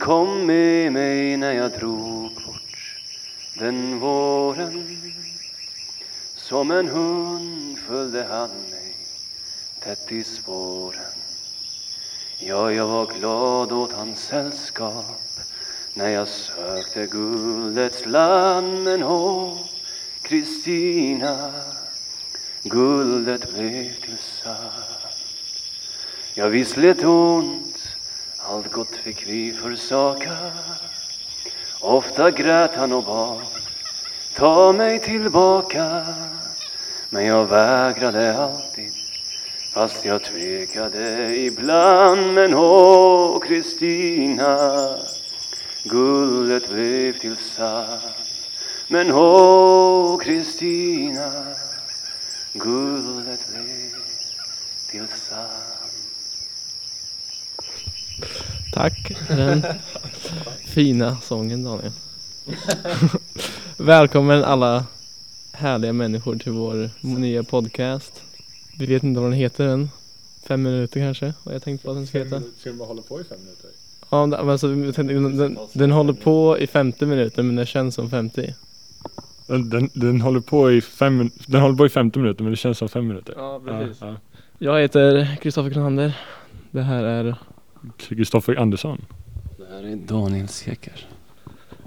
Kom med mig när jag drog bort den våren. Som en hund följde han mig tätt i spåren. Ja, jag var glad åt hans sällskap när jag sökte guldets land. Men åh, Kristina, guldet blev till sand Ja, visst lät ont. Allt gott fick vi försaka. Ofta grät han och bad Ta mig tillbaka. Men jag vägrade alltid Fast jag tvekade ibland. Men åh Kristina Guldet blev till sand Men åh Kristina Guldet blev till sand Tack för den fina sången Daniel. Välkommen alla härliga människor till vår nya podcast. Vi vet inte vad den heter än. Fem minuter kanske, vad jag tänkte på att den ska heta. Ska vi bara hålla på i fem minuter? Ja, men alltså, den, den, den håller på i 50 minuter men den känns som 50. Den, den, den, håller på i fem, den håller på i 50 minuter men det känns som fem minuter. Ja, Ja, ja. Jag heter Kristoffer Kronander. Det här är Kristoffer Andersson. Det här är Daniel Seker.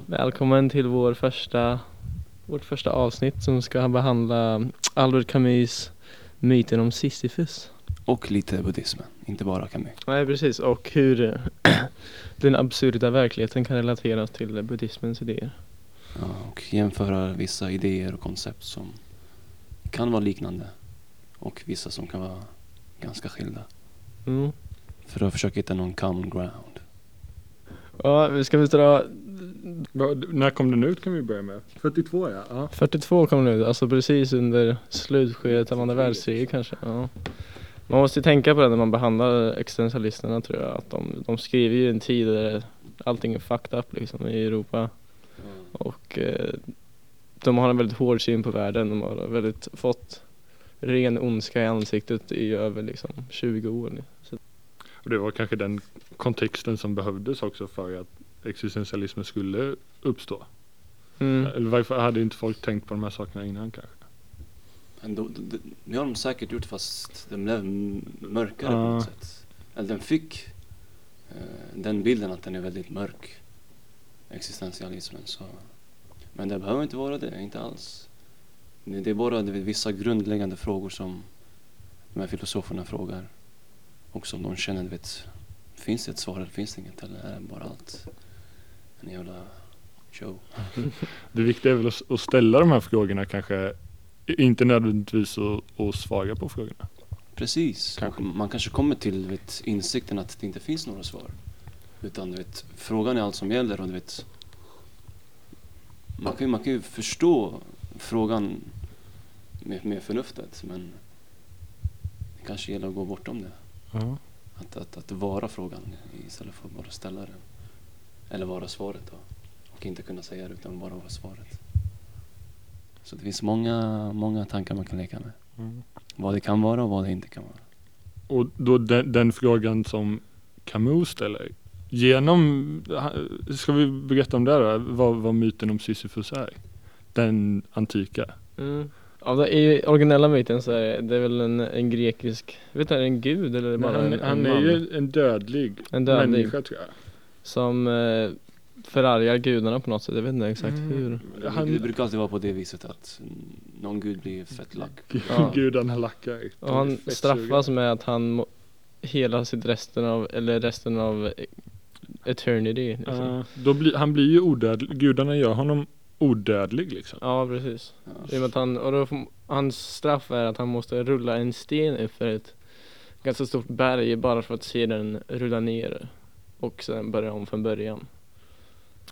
Välkommen till vår första, vårt första avsnitt som ska behandla Albert Camus myten om Sisyfos. Och lite buddhismen, inte bara Camus. Nej precis och hur den absurda verkligheten kan relateras till buddhismens idéer. Ja, och jämföra vissa idéer och koncept som kan vara liknande och vissa som kan vara ganska skilda. Mm. För att försöka hitta någon common ground. Ja, vi ska vi dra När kom den ut kan vi börja med? 42 ja. ja. 42 kom den ut, alltså precis under slutskedet av andra världskriget kanske. Ja. Man måste ju tänka på det när man behandlar existentialisterna tror jag, att de, de skriver ju i en tid där allting är fucked up liksom i Europa. Och eh, de har en väldigt hård syn på världen. De har väldigt fått ren ondska i ansiktet i över liksom 20 år. nu. Så, Och det var kanske den kontexten som behövdes också för att existentialismen skulle uppstå. mm. Eller varför hade inte folk tänkt på de här sakerna innan kanske? Men då, det, det har de säkert gjort fast den blev mörkare på Ja. något sätt. Eller den fick eh, den bilden att den är väldigt mörk. Existentialismen. Så. Men det behöver inte vara det, inte alls. Det, är bara vissa grundläggande frågor som de här filosoferna frågar. Och som de känner, du vet, finns det ett svar eller finns det inget? Eller är det bara allt en jävla show? Det viktiga är väl att, ställa de här frågorna kanske inte nödvändigtvis att, svara på frågorna. Precis. Kanske. Man kanske kommer till vet, insikten att det inte finns några svar. Utan du vet, frågan är allt som gäller och du vet, man kan, ju- man kan ju förstå frågan med, med förnuftet men det kanske gäller att gå bortom det. Ja. Att, att, att vara frågan istället för att bara ställa den. Eller vara svaret då. Och inte kunna säga det utan bara vara svaret. Så det finns många, många tankar man kan leka med. Mm. Vad det kan vara och vad det inte kan vara. Och då den, den frågan som Camus ställer. Genom, ska vi berätta om det då? Vad, vad myten om Sisyfos är? Den antika. Mm. Ja, det är i originella myten så är det, är väl en, en grekisk, jag vet inte, är det en gud eller är bara han, en, han en är man ju en dödlig, En dödlig. människa tror jag. som eh, förargar gudarna på något sätt, jag vet inte exakt Mm. hur. Det, det Han, brukar alltid vara på det viset att någon gud blir fett lack. Ja. gudarna lackar. Och han straffas med att han må, hela sitt resten av, eller resten av eternity. Liksom. Ja, då blir, han blir ju odödlig, gudarna gör honom odödlig liksom. Ja precis. I och med att han, och då, hans straff är att han måste rulla en sten upp för ett ganska stort berg bara för att se den rulla ner. Och sen börja om från början.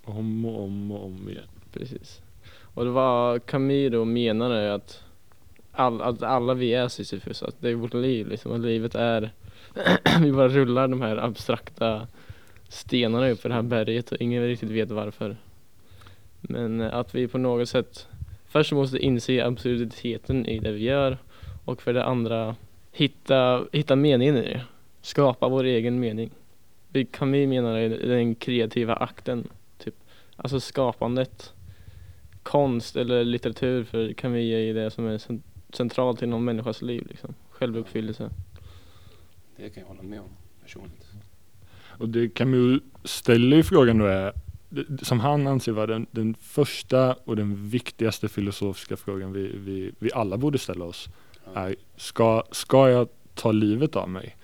Om och om och om igen. Precis. Och det var då menade att, all, att alla vi är Sisyfos, att det är vårt liv liksom. Och livet är, vi bara rullar de här abstrakta stenarna upp för det här berget och ingen riktigt vet varför. Men eh, att vi på något sätt först måste inse absurditeten i det vi gör och för det andra hitta, hitta meningen i det. Skapa vår egen mening. Vi kan vi mena det i den kreativa akten. Typ. Alltså skapandet. Konst eller litteratur för kan vi ge i det som är centralt i någon människas liv. Liksom. Självuppfyllelse. Det kan jag hålla med om personligt. Och det Camus ställer ju frågan då är, som han anser vara den, den första och den viktigaste filosofiska frågan vi, vi, vi alla borde ställa oss. Är ska, ska jag ta livet av mig?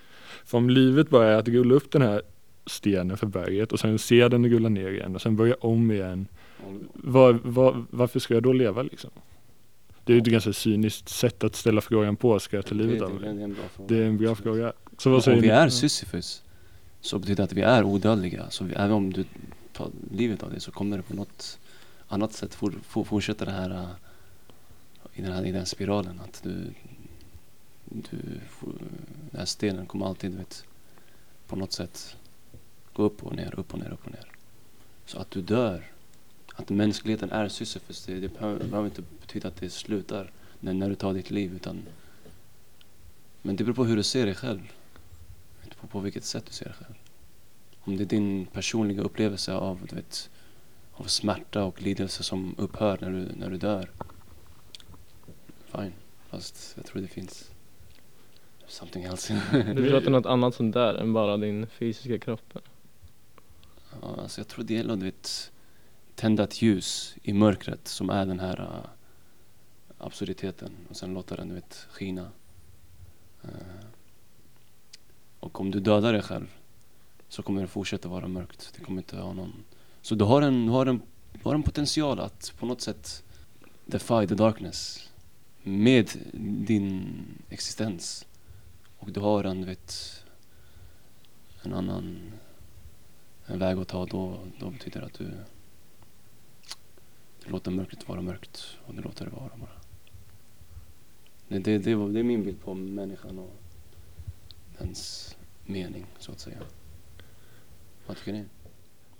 För om livet bara är att rulla upp den här stenen för berget och sen se den rulla ner igen och sen börja om igen. Var, var, varför ska jag då leva liksom? Det är ju ett ganska cyniskt sätt att ställa frågan på, ska jag ta det, livet av det är mig? en bra fråga. Det är en bra fråga. Så vad Om säger vi ni? är Sisyfos så betyder det att vi är odödliga. Så vi, även om du tar livet av dig så kommer det på något annat sätt for, for, fortsätta det här äh, i den, här, i den spiralen. Att du, du den här stenen kommer alltid vet, på något sätt gå upp och ner, upp och ner, upp och ner. Så att du dör, att mänskligheten är Sisyfos, det, det behöver behöver inte betyda att det slutar när, när du tar ditt liv. Utan, men det beror på hur du ser dig själv. På, på vilket sätt du ser dig själv. Om det är din personliga upplevelse av, du vet, av smärta och lidelse som upphör när du, när du dör. Fine. Fast jag tror det finns something else. Du tror att det är något annat som där än bara din fysiska kropp? ja, alltså jag tror det gäller att tända ett ljus i mörkret som är den här uh, absurditeten och sen låta den du vet, skina. Eh, och om du dödar dig själv så kommer det fortsätta vara mörkt. Det kommer inte ha någon... Så du har en, du har en, du har en potential att på något sätt defy the darkness med din existens. Och du har en, du vet, en annan en väg att ta då, då betyder det att du, du låter mörkret vara mörkt och du låter det vara bara. Det, det, det, var- det är min bild på människan och dens mening så att säga. Vad tycker ni?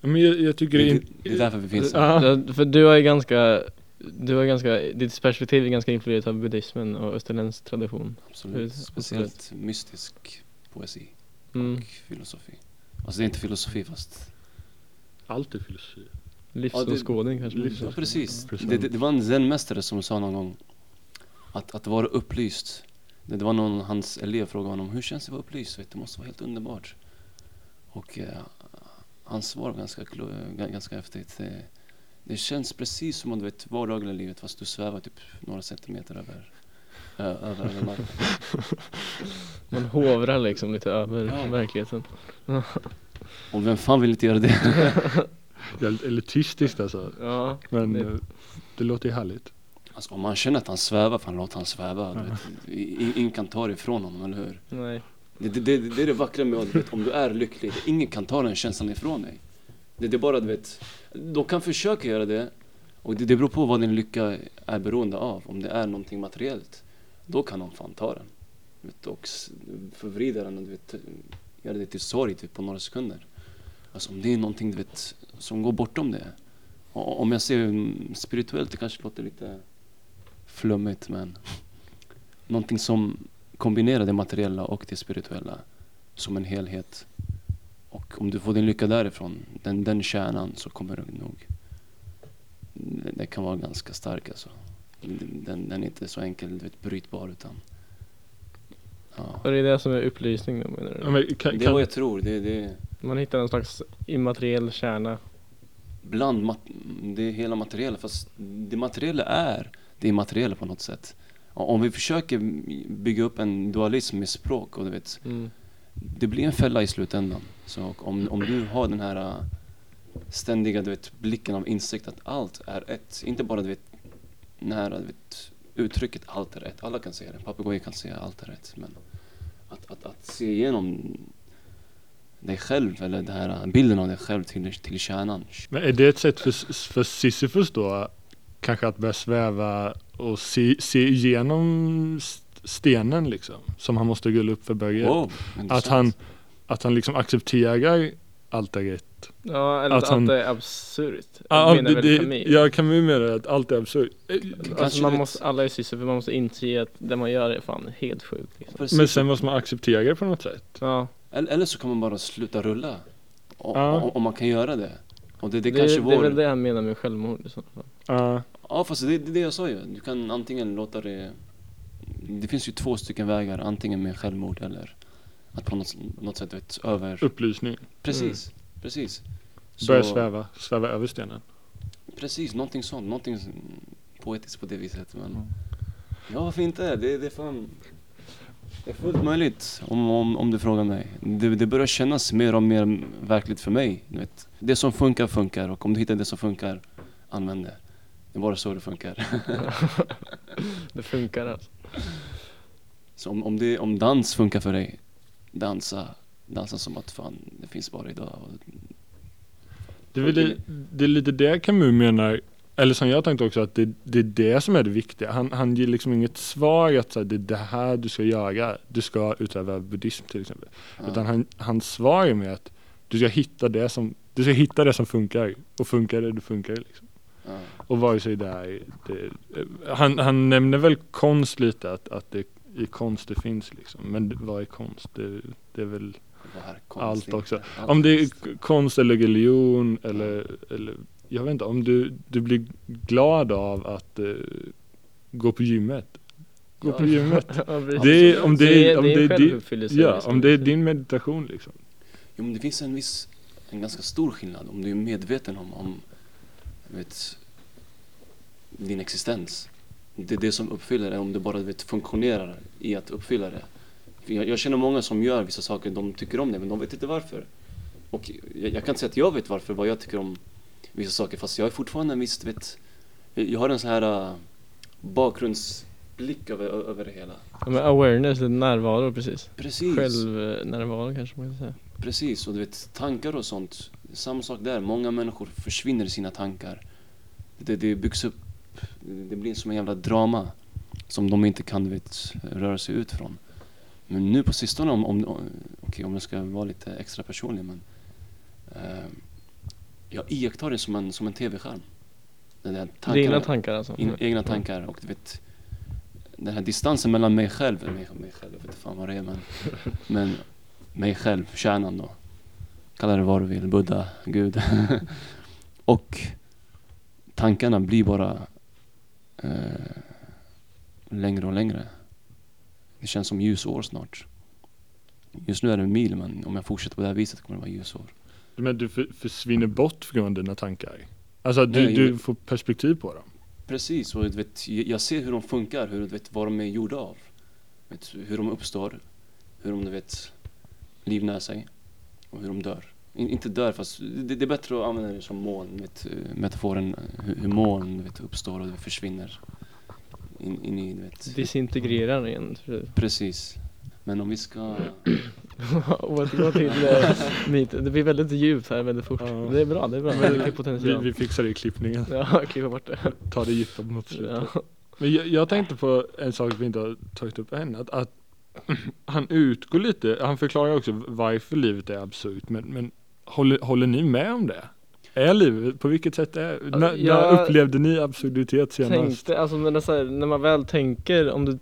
Men jag, jag tycker Det, det, det, är därför vi finns här. Ja. Ja, För du är ganska, du är ganska, ditt perspektiv är ganska influerat av buddhismen och österländsk tradition. Absolut. Speciellt mystisk poesi Mm. och filosofi. Alltså det är inte filosofi fast... allt är filosofi. Livsåskådning kanske man livs- säger. Ja precis. Precis. Det, det, det var en zenmästare som sa någon gång att, att vara upplyst. Det, var någon, hans elev frågade honom hur känns det att vara upplyst? Det måste vara helt underbart. Och eh, hans svar var ganska, ganska häftigt. Det, det känns precis som om du vet vardagliga livet fast du svävar typ några centimeter över, ö, över, över marken. Man hovrar liksom lite över Ja. verkligheten. Och vem fan vill inte göra det? Väldigt elitistiskt alltså. Ja, Men det- det, det låter ju härligt. Alltså, om man känner att han svävar, fan låt han sväva. I- Ingen kan ta det ifrån honom, eller hur? nej. Det, det, det, det är det vackra med att om du är lycklig, ingen kan ta den känslan ifrån dig. Det, det är bara du vet, de kan försöka göra det och det, det beror på vad din lycka är beroende av. Om det är någonting materiellt, då kan de fan ta den. Vet, och förvrida den och du vet, göra det till sorg typ, på några sekunder. Alltså om det är någonting du vet, som går bortom det. Och, om jag ser mm, spirituellt, det kanske låter lite flummigt men någonting som kombinerar det materiella och det spirituella som en helhet. Och om du får din lycka därifrån, den, den kärnan, så kommer du nog... Det, det kan vara ganska stark alltså. Den, den är inte så enkel, du vet, brytbar utan... Ja. Och det är det som är upplysning då menar Ja, du? men kan, Det är kan, vad jag tror. Det, det, Man hittar en slags immateriell kärna. bland mat, det är hela materiella, fast det materiella är det immateriella på något sätt. Om vi försöker bygga upp en dualism med språk och du vet, Mm. det blir en fälla i slutändan. Så om, om du har den här äh, ständiga du vet, blicken av insikt att allt är ett. Inte bara du vet, nära du vet, uttrycket allt är ett. Alla kan säga det. Papegojor kan säga allt är ett. Men att, att, att se igenom dig själv eller den här bilden av dig själv till, till kärnan. men är det ett sätt för, för Sisyfos då kanske att börja sväva och se, se igenom st- stenen liksom som han måste rulla upp för berget? Wow, Att han, att han liksom accepterar allt är rätt. Ja, eller Att att, han- allt är absurt. Ja, menar det, väl det, Camus. ja, Camus menar att allt är absurt. Alltså man måste, alla är sysslor för man måste inse att det man gör är fan helt sjukt liksom. Men sen måste man acceptera det på något sätt. Ja, Eller, eller så kan man bara sluta rulla. O- Ja. o- Om man kan göra det. Och det, det, det, kanske det, vår... är väl det han menar med självmord i sådana fall. Ja, Ja fast det, det är det jag sa ju. Du kan antingen låta det... Det finns ju två stycken vägar. Antingen med självmord eller att på något, något sätt vet, över... upplysning. Precis. Precis. Så- Börja sväva, sväva över stenen. Precis, någonting sånt. Någonting poetiskt på det viset. Men Mm. ja, varför inte? Det, det är fan... Det är fullt möjligt om, om, om du frågar mig. Det, det börjar kännas mer och mer verkligt för mig. Du vet. Det som funkar, funkar. Och om du hittar det som funkar, använd det. Det är bara så det funkar. Det funkar alltså. Så om, om, det, om dans funkar för dig, dansa. Dansa som att fan, det finns bara idag. Och, Det är, väl det, det är lite det Camus menar, eller som jag tänkte också, att det, det är det som är det viktiga. Han, han ger liksom inget svar att så här, det är det här du ska göra. Du ska utöva buddhism till exempel. ja. Utan han, hans svar är med att du ska hitta det som, du ska hitta det som funkar. Och funkar det, då funkar det liksom. ja. Och vare sig det är, det, han, han nämner väl konst lite, att, att det i konst det finns liksom. Men vad är konst? Det, det är väl allt också. Allt Om det är konst eller religion eller, eller jag vet inte, om du, du blir glad av att eh, gå på gymmet. Gå på gymmet. Ja. Det är, om det är, om det är din, ja, om det är din meditation liksom. Jo men det finns en viss, en ganska stor skillnad om du är medveten om, om vet, din existens. Det är det som uppfyller det, om du bara vet, funktionerar i att uppfylla det. Jag, jag känner många som gör vissa saker, de tycker om det men de vet inte varför. Och jag, jag kan inte säga att jag vet varför, vad jag tycker om vissa saker fast jag är fortfarande en viss, vet, jag har en sån här uh, bakgrundsblick över, över det hela. Ja, men awareness, närvaro precis. Precis. Självnärvaro kanske man kan säga. Precis, och du vet tankar och sånt. Samma sak där, många människor försvinner i sina tankar. Det, det byggs upp, det blir som en jävla drama som de inte kan vet, röra sig ut från. Men nu på sistone, om, om, okej, om jag ska vara lite extra personlig, men eh, jag iakttar det som en, som en tv-skärm. Den där tankarna, Dina tankar alltså? in, egna tankar och du vet den här distansen mellan mig själv, mig, mig själv, jag vet inte fan vad det är men, men mig själv, kärnan då. Kalla det vad du vill, Buddha, Gud. och tankarna blir bara eh, längre och längre. Det känns som ljusår snart. Just nu är det en mil men om jag fortsätter på det här viset kommer det vara ljusår. Men du för, försvinner bort från dina tankar. Alltså du, Nej, du men- får perspektiv på dem. Precis, och du vet, jag ser hur de funkar, hur, du vet, vad de är gjorda av. Vet, hur de uppstår, hur de du vet, livnär sig och hur de dör. In, inte dör, fast det, det är bättre att använda det som moln, vet, metaforen hur, hur moln vet, uppstår och försvinner in, in i, du vet. Disintegrerar jag. Precis. Men om vi ska... Återgå till eh. Det blir väldigt djupt här väldigt fort. Ja. Det är bra, det är bra. Mycket Vi, potential. vi fixar det i klippningen. Ja, klippa bort det. Ta det djupa mot slutet. Ja. Men jag, jag tänkte på en sak vi inte har tagit upp än. Att, att han utgår lite, han förklarar också varför livet är absurt. Men, men håller, håller ni med om det? Är livet, på vilket sätt är, när, jag när upplevde ni absurditet senast? Tänkte, alltså när, det så här, när man väl tänker om du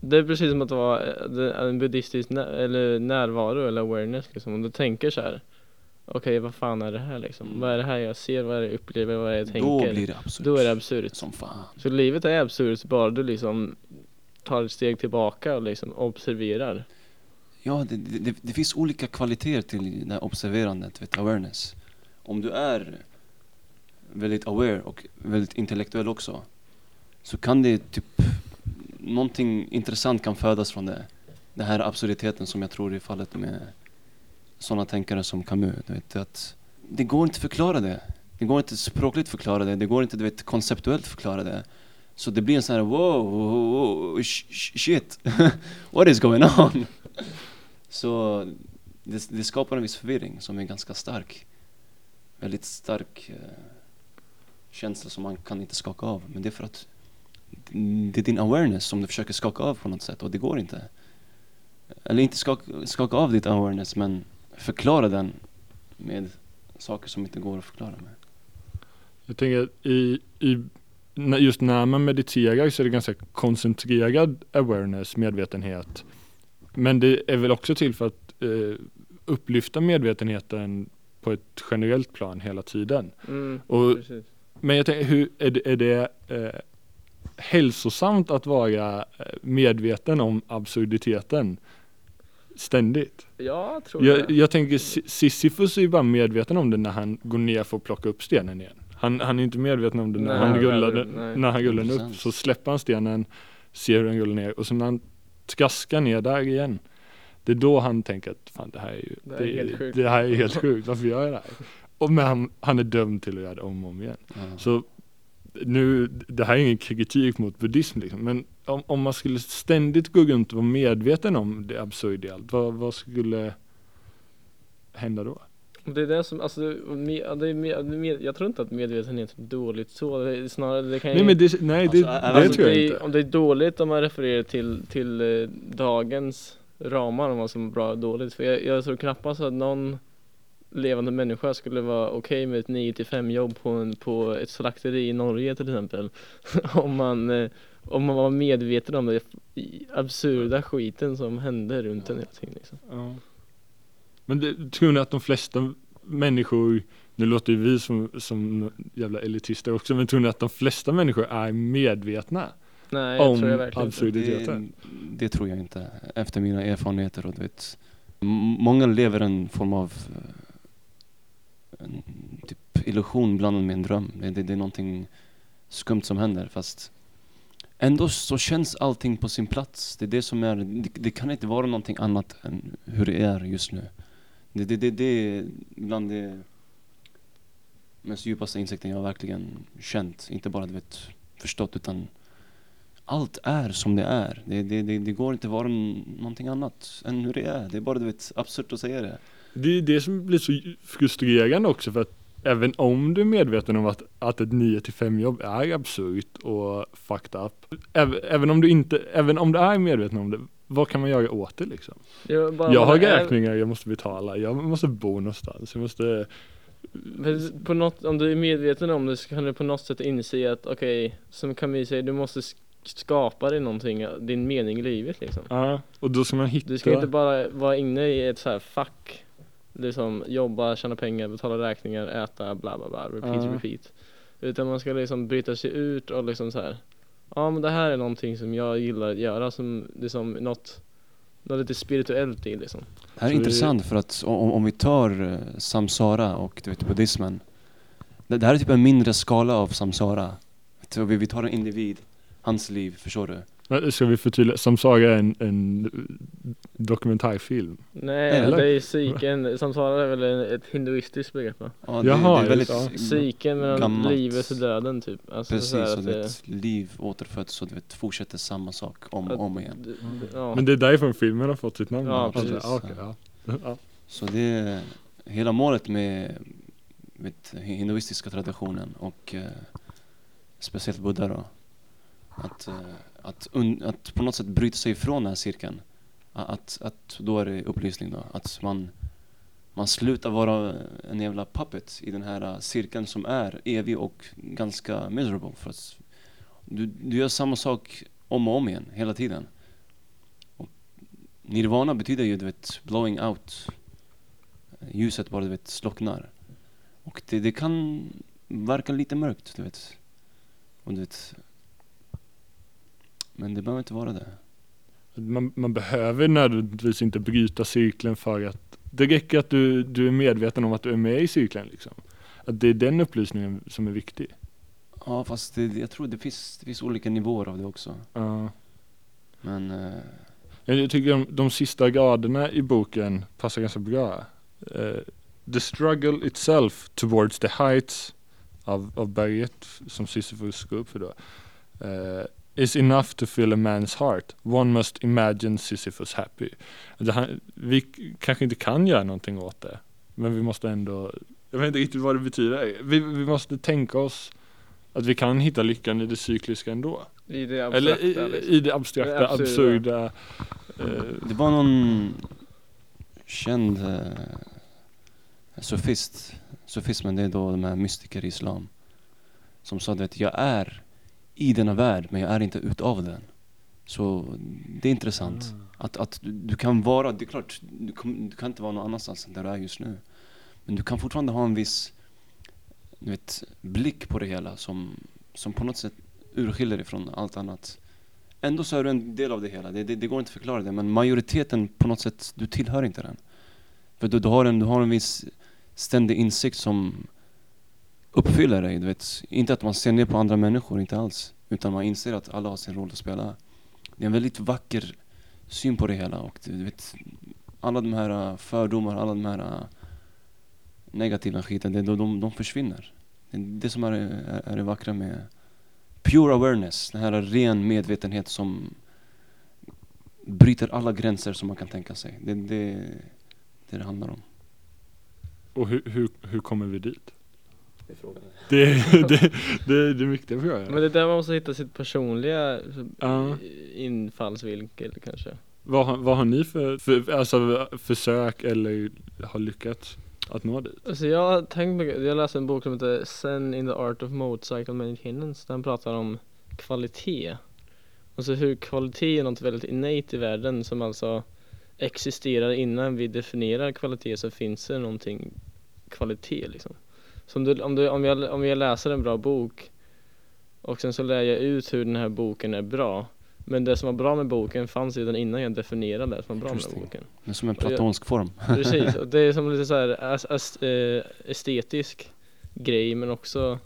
Det är precis som att vara eh, en buddhistisk eller närvaro eller awareness liksom. Om du tänker så här. Okej vad fan är det här liksom? Mm. Vad är det här jag ser? Vad är det jag upplever? Vad är det jag tänker? Då blir det absurt. Då är det absurt. Som fan. Så livet är absurt bara du liksom tar ett steg tillbaka och liksom observerar. Ja, det, det, det, det finns olika kvaliteter till det här observerandet, vet, awareness. Om du är väldigt aware och väldigt intellektuell också så kan det typ någonting intressant kan födas från det. Den här absurditeten som jag tror är fallet med sådana tänkare som Camus. Du vet, att det går inte att förklara det. Det går inte språkligt förklara det. Det går inte du vet, konceptuellt förklara det. Så det blir en sån här wow, wow, wow shit, what is going on? Så det, det skapar en viss förvirring som är ganska stark. Väldigt stark eh, känsla som man kan inte skaka av. Men det är för att det är din awareness som du försöker skaka av på något sätt och det går inte. Eller inte skaka, skaka av ditt awareness men förklara den med saker som inte går att förklara med. Jag tänker att i, i, just när man mediterar så är det ganska koncentrerad awareness, medvetenhet. Men det är väl också till för att eh, upplyfta medvetenheten på ett generellt plan hela tiden. Mm, Och, men jag tänker, hur, är det, är det eh, hälsosamt att vara eh, medveten om absurditeten ständigt? Ja, tror Jag, jag. jag tänker Si- Sisyfos är ju bara medveten om det när han går ner för att plocka upp stenen igen. Han, han är inte medveten om det när Nej, han rullar nej, den, nej. när han rullar den upp 100%. så släpper han stenen, ser hur den rullar ner och så när han traskar ner där igen det är då han tänker att fan det här är ju Det här är helt sjukt. det här är helt sjukt, varför gör jag det här? Och men han, han är dömd till att göra det om och om igen. Ja. Så nu, det här är ingen kritik mot buddhism liksom, men om, om man skulle ständigt gå runt och vara medveten om det absurda i allt, vad, vad skulle hända då? Det är det som, alltså, med, det med, med, jag tror inte att medvetenhet är dåligt så, det snarare det kan ju Nej men det, nej, det, Alltså, det även- tror jag det inte. Om det är dåligt om man refererar till, till eh, dagens ramar om vad som är bra och dåligt. För jag, jag tror knappast att någon levande människa skulle vara okej med ett 9 till 5 jobb på, en, på ett slakteri i Norge till exempel. om, man, eh, om man var medveten om det i- absurda skiten som hände runt en hela tiden. Liksom. Ja. Men det, tror ni att de flesta människor, nu låter ju vi som, som jävla elitister också, men tror ni att de flesta människor är medvetna? Nej, jag Om tror jag verkligen inte. Det, det tror jag inte. Efter mina erfarenheter och du vet. Många lever en form av eh, en typ illusion blandad med en dröm. Det, det, det är någonting skumt som händer fast ändå så känns allting på sin plats. Det är det som är, det, det kan inte vara någonting annat än hur det är just nu. Det, det, det, det är bland det mest djupaste insikten jag verkligen känt. Inte bara du vet förstått utan allt är som det är. Det, det, det, det går inte att vara någonting annat än hur det är. Det är bara du vet, absurt att säga det. Det är det som blir så frustrerande också för att även om du är medveten om att, att ett 9 till 5 jobb är absurt och fucked up. Även, även om du inte, även om du är medveten om det, vad kan man göra åt det liksom? Jag, bara, Jag har räkningar jag måste betala, jag måste bo någonstans, jag måste på något, om du är medveten om det så kan du på något sätt inse att okej, som Camille säger, du måste sk- skapa dig någonting, din mening i livet liksom. Ja, och då ska man hitta Du ska inte bara vara inne i ett så här fack, liksom jobba, tjäna pengar, betala räkningar, äta, bla bla bla, repeat, Ja. repeat. Utan man ska liksom bryta sig ut och liksom så här. ja men det här är någonting som jag gillar att göra som liksom något, något lite spirituellt i liksom. Det här är Så det- intressant för att om, om vi tar eh, samsara och du vet, buddhismen. Det, det här är typ en mindre skala av samsara. Vi, vi tar en individ, hans liv, förstår du? Men Ska vi förtydliga, Samsara är en, en dokumentärfilm. Nej, Eller? det är psyken, samsara är väl en- ett hinduistiskt begrepp va? Ja, det, Jaha, det är väldigt just Psyken mellan gammalt. livet och döden typ. Alltså Precis, så här och att du vet, liv återföds och du vet, fortsätter samma sak om och om igen. Ja. Men det är därifrån filmen har fått sitt namn. Ja, Alltså, precis. ja, okej, ja. Ja. Så det är hela målet med, med hinduistiska traditionen och eh, speciellt Buddha då. Att, eh, att, un, att på något sätt bryta sig ifrån den här cirkeln. Att, att då är det upplysning då. Att man, man slutar vara en jävla puppet i den här äh, cirkeln som är evig och ganska miserable. För att du, du gör samma sak om och om igen, hela tiden. Och nirvana betyder ju du vet blowing out ljuset bara du vet slocknar. Och det, det kan verka lite mörkt, du vet. Och du vet. Men det behöver inte vara det. Man, man behöver nödvändigtvis inte bryta cirkeln för att det räcker att du, du är medveten om att du är med i cirkeln liksom. Att det är den upplysningen som är viktig. Ja fast det, jag tror det finns, det finns olika nivåer av det också. Ja. Men eh, Jag tycker de, de sista raderna i boken passar ganska bra. Eh, the struggle itself towards the heights av, av berget som Sisyphus går upp för då. eh, is enough to fill a man's heart. One must imagine Sisyphus happy. Det här, vi kanske inte kan göra någonting åt det. Men vi måste ändå, jag vet inte riktigt vad det betyder. Vi, vi måste tänka oss att vi kan hitta lyckan i det cykliska ändå. I det Eller abstrakta i, liksom. i det abstrakta, Det absurda. absurda. eh, det var någon känd eh, sofist. Sofismen det är då de här mystiker i islam. Som sa det att jag är i denna värld men jag är inte utav den. Så det är intressant. Att, att du, du kan vara, det är klart, du, du kan inte vara någon annanstans än där du är just nu. Men du kan fortfarande ha en viss du vet, blick på det hela som, som på något sätt urskiljer ifrån allt annat. Ändå så är du en del av det hela, det, det, det går inte att förklara det. Men majoriteten på något sätt, du tillhör inte den. För du, du, har, en, du har en viss ständig insikt som uppfyller dig. Du vet. Inte att man ser ner på andra människor, inte alls. Utan man inser att alla har sin roll att spela. Det är en väldigt vacker syn på det hela. Och du vet, alla de här äh, fördomar, alla de här äh, negativa skiten, det, de, de, de försvinner. Det är det som är, är, är det vackra med pure awareness, den här ren medvetenhet som bryter alla gränser som man kan tänka sig. Det är det, det det handlar om. Och hur, hur, hur kommer vi dit? Det är frågan. Det, det, det, det är viktiga frågor. Men det är där man måste hitta sitt personliga Ja. infallsvinkel kanske. Vad, har- vad har ni för, för alltså, försök eller har lyckats att nå dit? Alltså jag har tänkt mycket, jag läste en bok som heter Zen in the Art of Motorcycle Maintenance. Den pratar om kvalitet. Alltså hur kvalitet är något väldigt innate i världen som alltså existerar innan vi definierar kvalitet så finns det någonting kvalitet liksom. Så om, du, om, du, om, jag, om jag läser en bra bok och sen så lär jag ut hur den här boken är bra. Men det som var bra med boken fanns redan innan jag definierade det som var bra med boken. Det är som en Och jag- platonsk form. Precis, och det är som lite så här eh, estetisk grej men också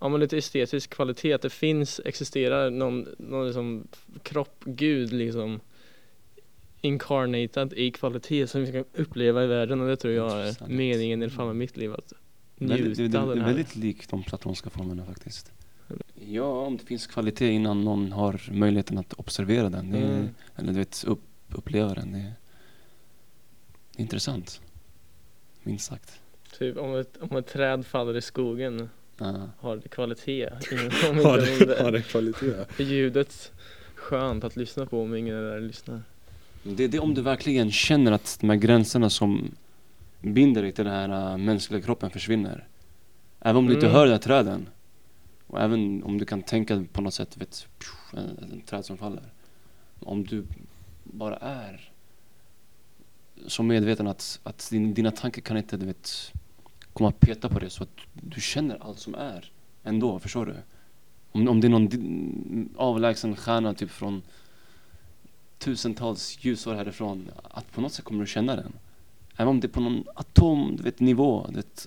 Ja men lite estetisk kvalitet, att det finns, existerar någon, någon liksom kropp, gud liksom incarnated i kvalitet som vi ska uppleva i världen och det tror jag är meningen i alla fall med mitt liv att Väldigt, njuta det, det, är här. väldigt likt de platonska formerna faktiskt. Ja, om det finns kvalitet innan någon har möjligheten att observera den. Är, Mm. Eller du vet, upp, uppleva den. Det är, det är intressant. Minst sagt. Typ om ett, om ett träd faller i skogen Ja. har det kvalitet. Om Har det, har det, det kvalitet? är ljudet skönt att lyssna på om ingen är där och lyssnar. Det är det om du verkligen känner att de här gränserna som binder dig till den här äh, mänskliga kroppen försvinner. Även om du inte Mm. hör de här träden. Och även om du kan tänka på något sätt, vet, en, en träd som faller. Om du bara är så medveten att, att din, dina tankar kan inte, du vet, komma att peta på det så att du känner allt som är ändå, förstår du? Om, om det är någon avlägsen stjärna typ från tusentals ljusår härifrån, att på något sätt kommer du känna den. Även om det är på någon atom, du vet, nivå. Du, vet,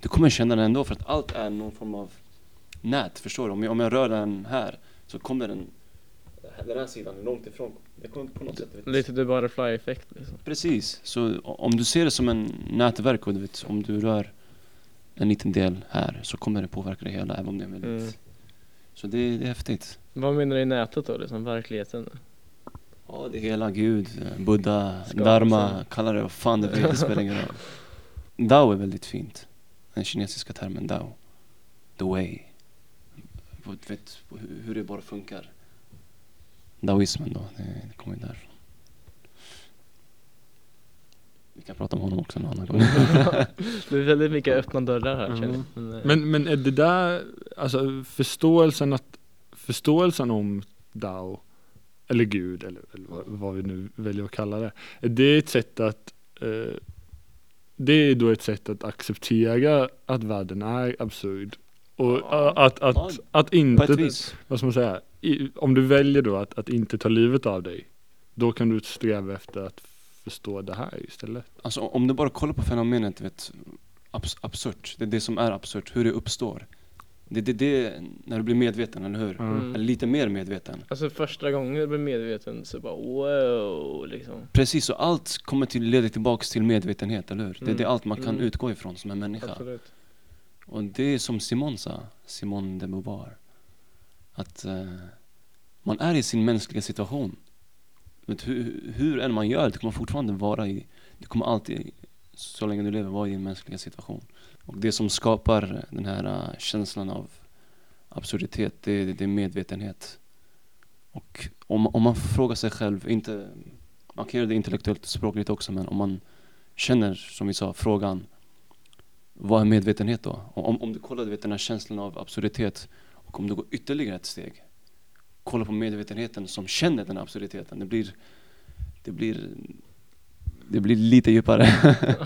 du kommer känna den ändå för att allt är någon form av nät, förstår du? Om jag, om jag rör den här så kommer den den här sidan långt ifrån. Det kommer på något sätt, vet. Lite the butterfly effekt liksom. Precis, så om du ser det som en nätverk och du vet, om du rör en liten del här så kommer det påverka det hela även om det är väldigt Mm. Så det, det är häftigt. Vad menar du i nätet då, liksom verkligheten? Ja, det hela Gud, Buddha, Skapelsen. Dharma, kalla det vad fan du vill, det spelar ingen roll. Dao är väldigt fint. Den kinesiska termen Dao. The way. Du vet hur- det bara funkar. Daoismen då, det, det kommer ju därifrån. Vi kan prata om honom också en annan gång. Det är väldigt mycket öppna dörrar här känner Mm. jag. Men, eh, Men, men är det där, alltså förståelsen att, förståelsen om Dao, eller Gud, eller, eller vad, vad vi nu väljer att kalla det. Är det ett sätt att, eh, det är då ett sätt att acceptera att världen är absurd. Och Ja, att, att, att På inte, vad ska man säga, i, om du väljer då att, att inte ta livet av dig, då kan du sträva efter att förstå det här istället. Alltså om du bara kollar på fenomenet, vet, abs- absurt. Det är det som är absurt, hur det uppstår. Det är det, det, när du blir medveten, eller hur? Mm. Eller lite mer medveten. Alltså första gången jag blev medveten så bara wow liksom. Precis, och allt kommer till leda tillbaks till medvetenhet, eller hur? Det är det Mm, allt man kan mm. utgå ifrån som en människa. Absolut. Och det är som Simon sa, Simone de Beauvoir. Att eh, man är i sin mänskliga situation. Vet, hur, hur än man gör, du kommer fortfarande vara i, du kommer alltid, så länge du lever, vara i din mänskliga situation. Och det som skapar den här eh, känslan av absurditet, det, det, det är medvetenhet. Och om, om man frågar sig själv, inte, man kan göra det intellektuellt och språkligt också, men om man känner, som vi sa, frågan vad är medvetenhet då? Och Om, om du kollar du vet, den här känslan av absurditet och om du går ytterligare ett steg kolla på medvetenheten som känner den här absurditeten. Det blir, det blir, det blir lite djupare.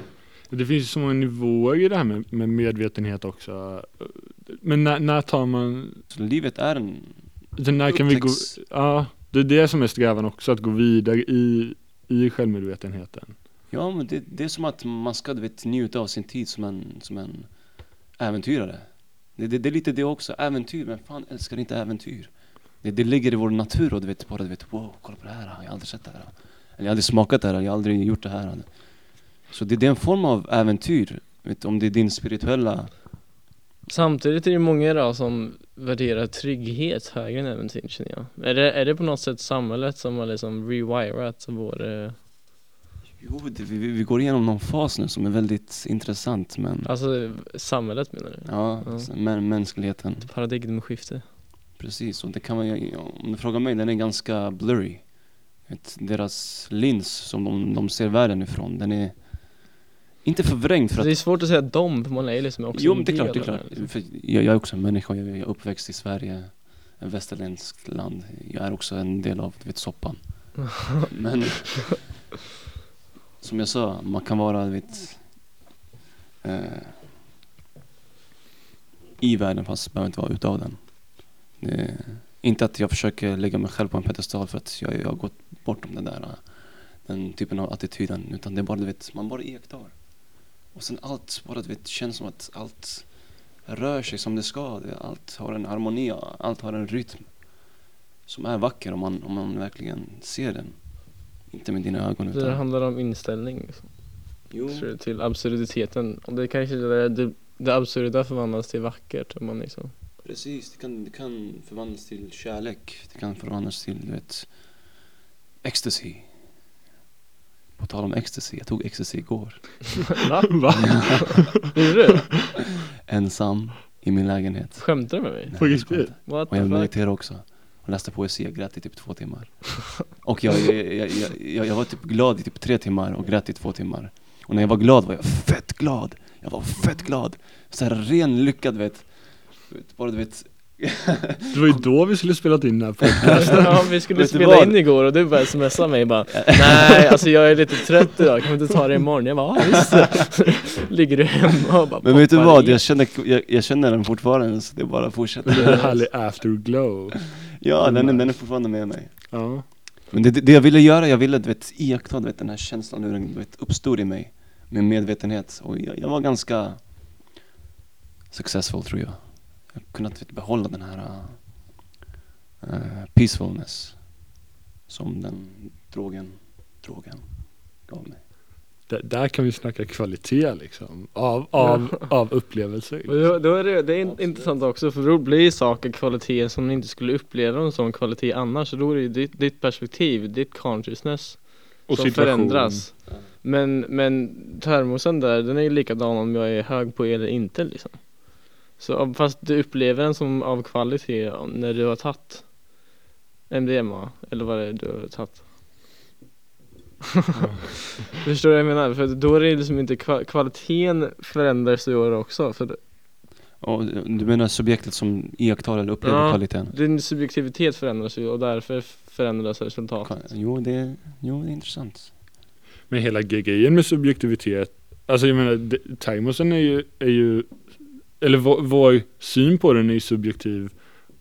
Det finns ju så många nivåer i det här med, med medvetenhet också. Men när, när tar man, Så livet är en så när kan vi gå, ja, det är det som är strävan också, att gå vidare i, i självmedvetenheten. Ja men det, det är som att man ska du vet, njuta av sin tid som en, som en äventyrare. Det, det, det är lite det också, äventyr, men fan älskar inte äventyr? Det, det ligger i vår natur och du vet bara du vet wow, kolla på det här, jag har aldrig sett det här. Eller jag har aldrig smakat det här, jag har aldrig gjort det här. Så det, det är en form av äventyr, vet, om det är din spirituella Samtidigt är det många idag som värderar trygghet högre än äventyr känner jag. Är det, är det på något sätt samhället som har liksom rewirat vår, eh, Jo, det, vi, vi går igenom någon fas nu som är väldigt intressant men alltså samhället menar du? Ja, Ja. mä- mänskligheten. Paradigmskifte. Precis, och det kan man om du frågar mig, den är ganska blurry. Vet, deras lins som de, de ser världen ifrån, den är inte förvrängd för att det är svårt att säga dom, för man är liksom också Jo en men det är klart, det är klart. liksom. För jag, jag är också en människa, jag är uppväxt i Sverige, ett västerländskt land. Jag är också en del av, du vet, soppan. men som jag sa, man kan vara, du vet, eh, i världen fast behöver inte vara utav den. Det är, inte att jag försöker lägga mig själv på en pedestal för att jag, jag har gått bortom den där den typen av attityden utan det är bara du vet, man bara iakttar. Och sen allt bara du vet, känns som att allt rör sig som det ska. Det- Allt har en harmoni, allt har en rytm som är vacker om man, om man verkligen ser den. Inte med dina ögon Så det utan... handlar om inställning liksom, Jo, till absurditeten. Och det kanske är det, det absurda förvandlas till vackert om man liksom precis. Det kan, det kan förvandlas till kärlek. Det kan förvandlas till, du vet, ecstasy. På tal om ecstasy, jag tog ecstasy igår. Va? Va? Gjorde du? Ensam i min lägenhet. Skämtar du med mig? Nej, På jag skojar riktigt? inte. What Och jag fuck? mediterade också. Och läste poesi, jag grät i typ två timmar. Och jag, jag, jag, jag, jag, jag var typ glad i typ tre timmar och grät i två timmar. Och när jag var glad var jag fett glad. Jag var fett glad. Så här ren lyckad vet, Bara du vet. Det var ju då vi skulle spela in den här podcasten. ja, vi skulle Vet spela in igår och du började smsa mig bara Nej, alltså jag är lite trött idag, kan vi inte ta det imorgon? Jag bara, ja visst Ligger du hemma och bara Men vet du vad? i? Jag känner, jag, jag känner den fortfarande så det är bara att Det är en fortsätta. härlig afterglow. Ja, den är, den är fortfarande med mig. Ja. Men det, det, det jag ville göra, jag ville du vet, iaktta du vet, den här känslan hur den du vet, uppstod i mig. Med medvetenhet. Och jag, jag var ganska successful tror jag. Jag kunnat behålla den här uh, peacefulness. Som den drogen, drogen gav mig. Där, där kan vi snacka kvalitet liksom. Av, av, av upplevelser. Men då, då är det, det är in- intressant också för då blir saker kvalitet som ni inte skulle uppleva dem som kvalitet annars. Så då är det ditt, ditt perspektiv, ditt consciousness Och som situation. förändras. Men, men termosen där, den är ju likadan om jag är hög på eller inte liksom. Så fast du upplever den som av kvalitet när du har tagit MDMA eller vad det är du har tagit. Förstår du vad jag menar? För då är det liksom inte kva- kvaliteten förändras ju också. För Och du menar subjektet som iakttar eller upplever Ja. kvaliteten? din subjektivitet förändras ju och därför förändras resultatet. Jo det, jo, det är intressant. Men hela grejen med subjektivitet, alltså jag menar, det- termosen är ju, är ju eller vår, vår syn på den är ju subjektiv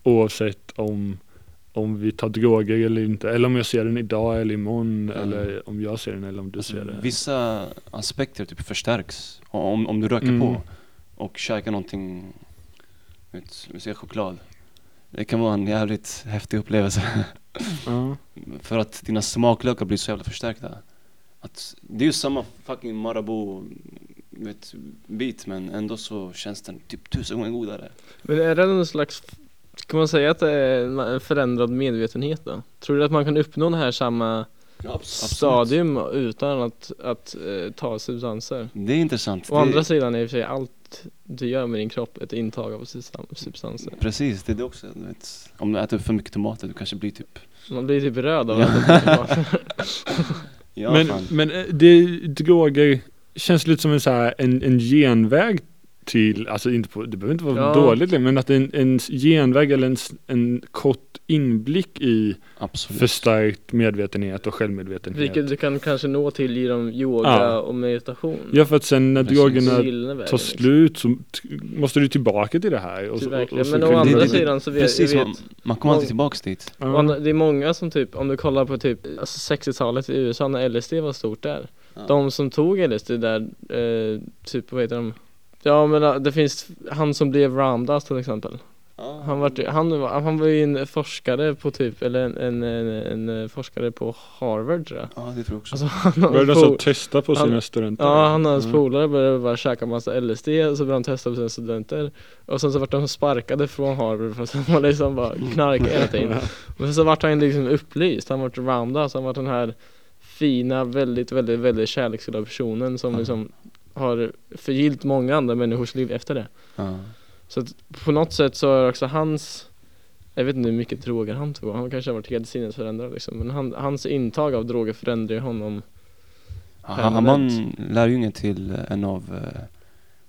oavsett om, om vi tar droger eller inte, eller om jag ser den idag eller imorgon, Mm. eller om jag ser den eller om du ser Alltså, den. vissa aspekter typ förstärks om, om du röker Mm. på och käkar någonting, vet, vi säger choklad. Det kan vara en jävligt häftig upplevelse. Ja. För att dina smaklökar blir så jävla förstärkta. Att det är ju samma fucking Marabou vet, bit men ändå så känns den typ tusen gånger godare. Men är det någon slags, kan man säga att det är en förändrad medvetenhet då? Tror du att man kan uppnå det här samma Ja, stadium utan att, att eh, ta substanser? Det är intressant. Å det, andra sidan är i och för sig allt du gör med din kropp ett intag av substan- substanser. Precis, det är det också. Vet, om du äter för mycket tomater du kanske blir typ Man blir typ röd av att äta tomater. Ja, men, fan. men eh, det, droger känns lite som en, så här, en, en genväg till, alltså inte på, det behöver inte vara Ja. dåligt men att en, en genväg eller en, en kort inblick i Absolut. förstärkt medvetenhet och självmedvetenhet. Vilket du kan kanske nå till genom yoga Ja. och meditation. Ja för att sen när Precis. vägen, tar liksom. slut så måste du tillbaka till det här. Och, Till så- verkligen. och så Men å andra det- det- sidan så vet Precis, jag man, vet, man kommer alltid tillbaks dit. och Ja. det är många som typ, om du kollar på typ alltså 60-talet i USA när LSD var stort där. Ja. De som tog LSD där, eh, typ vad heter de? Ja men äh, det finns han som blev Ramdas till exempel. Ja. Han var, han, var- han var ju en forskare på typ, eller en, en, en, en forskare på Harvard tror jag. Ja, det tror jag också. Alltså han Började alltså testa på han- sina studenter? Ja, han och hans Ja. polare började bara käka massa LSD och så började de testa på sina studenter Och sen så vart de sparkade från Harvard för att de var liksom bara knarkade hela tiden Men så vart han liksom upplyst, han vart Ramdas, han vart den här fina, väldigt, väldigt, väldigt kärleksfulla personen som Ja. liksom har förgyllt många andra människors liv efter det Ja. Så att på något sätt så är också hans jag vet inte hur mycket droger han tog, han kanske har varit helt sinnesförändrad liksom Men han, hans intag av droger förändrar ju honom Han, han lärjunge till eh, en av uh,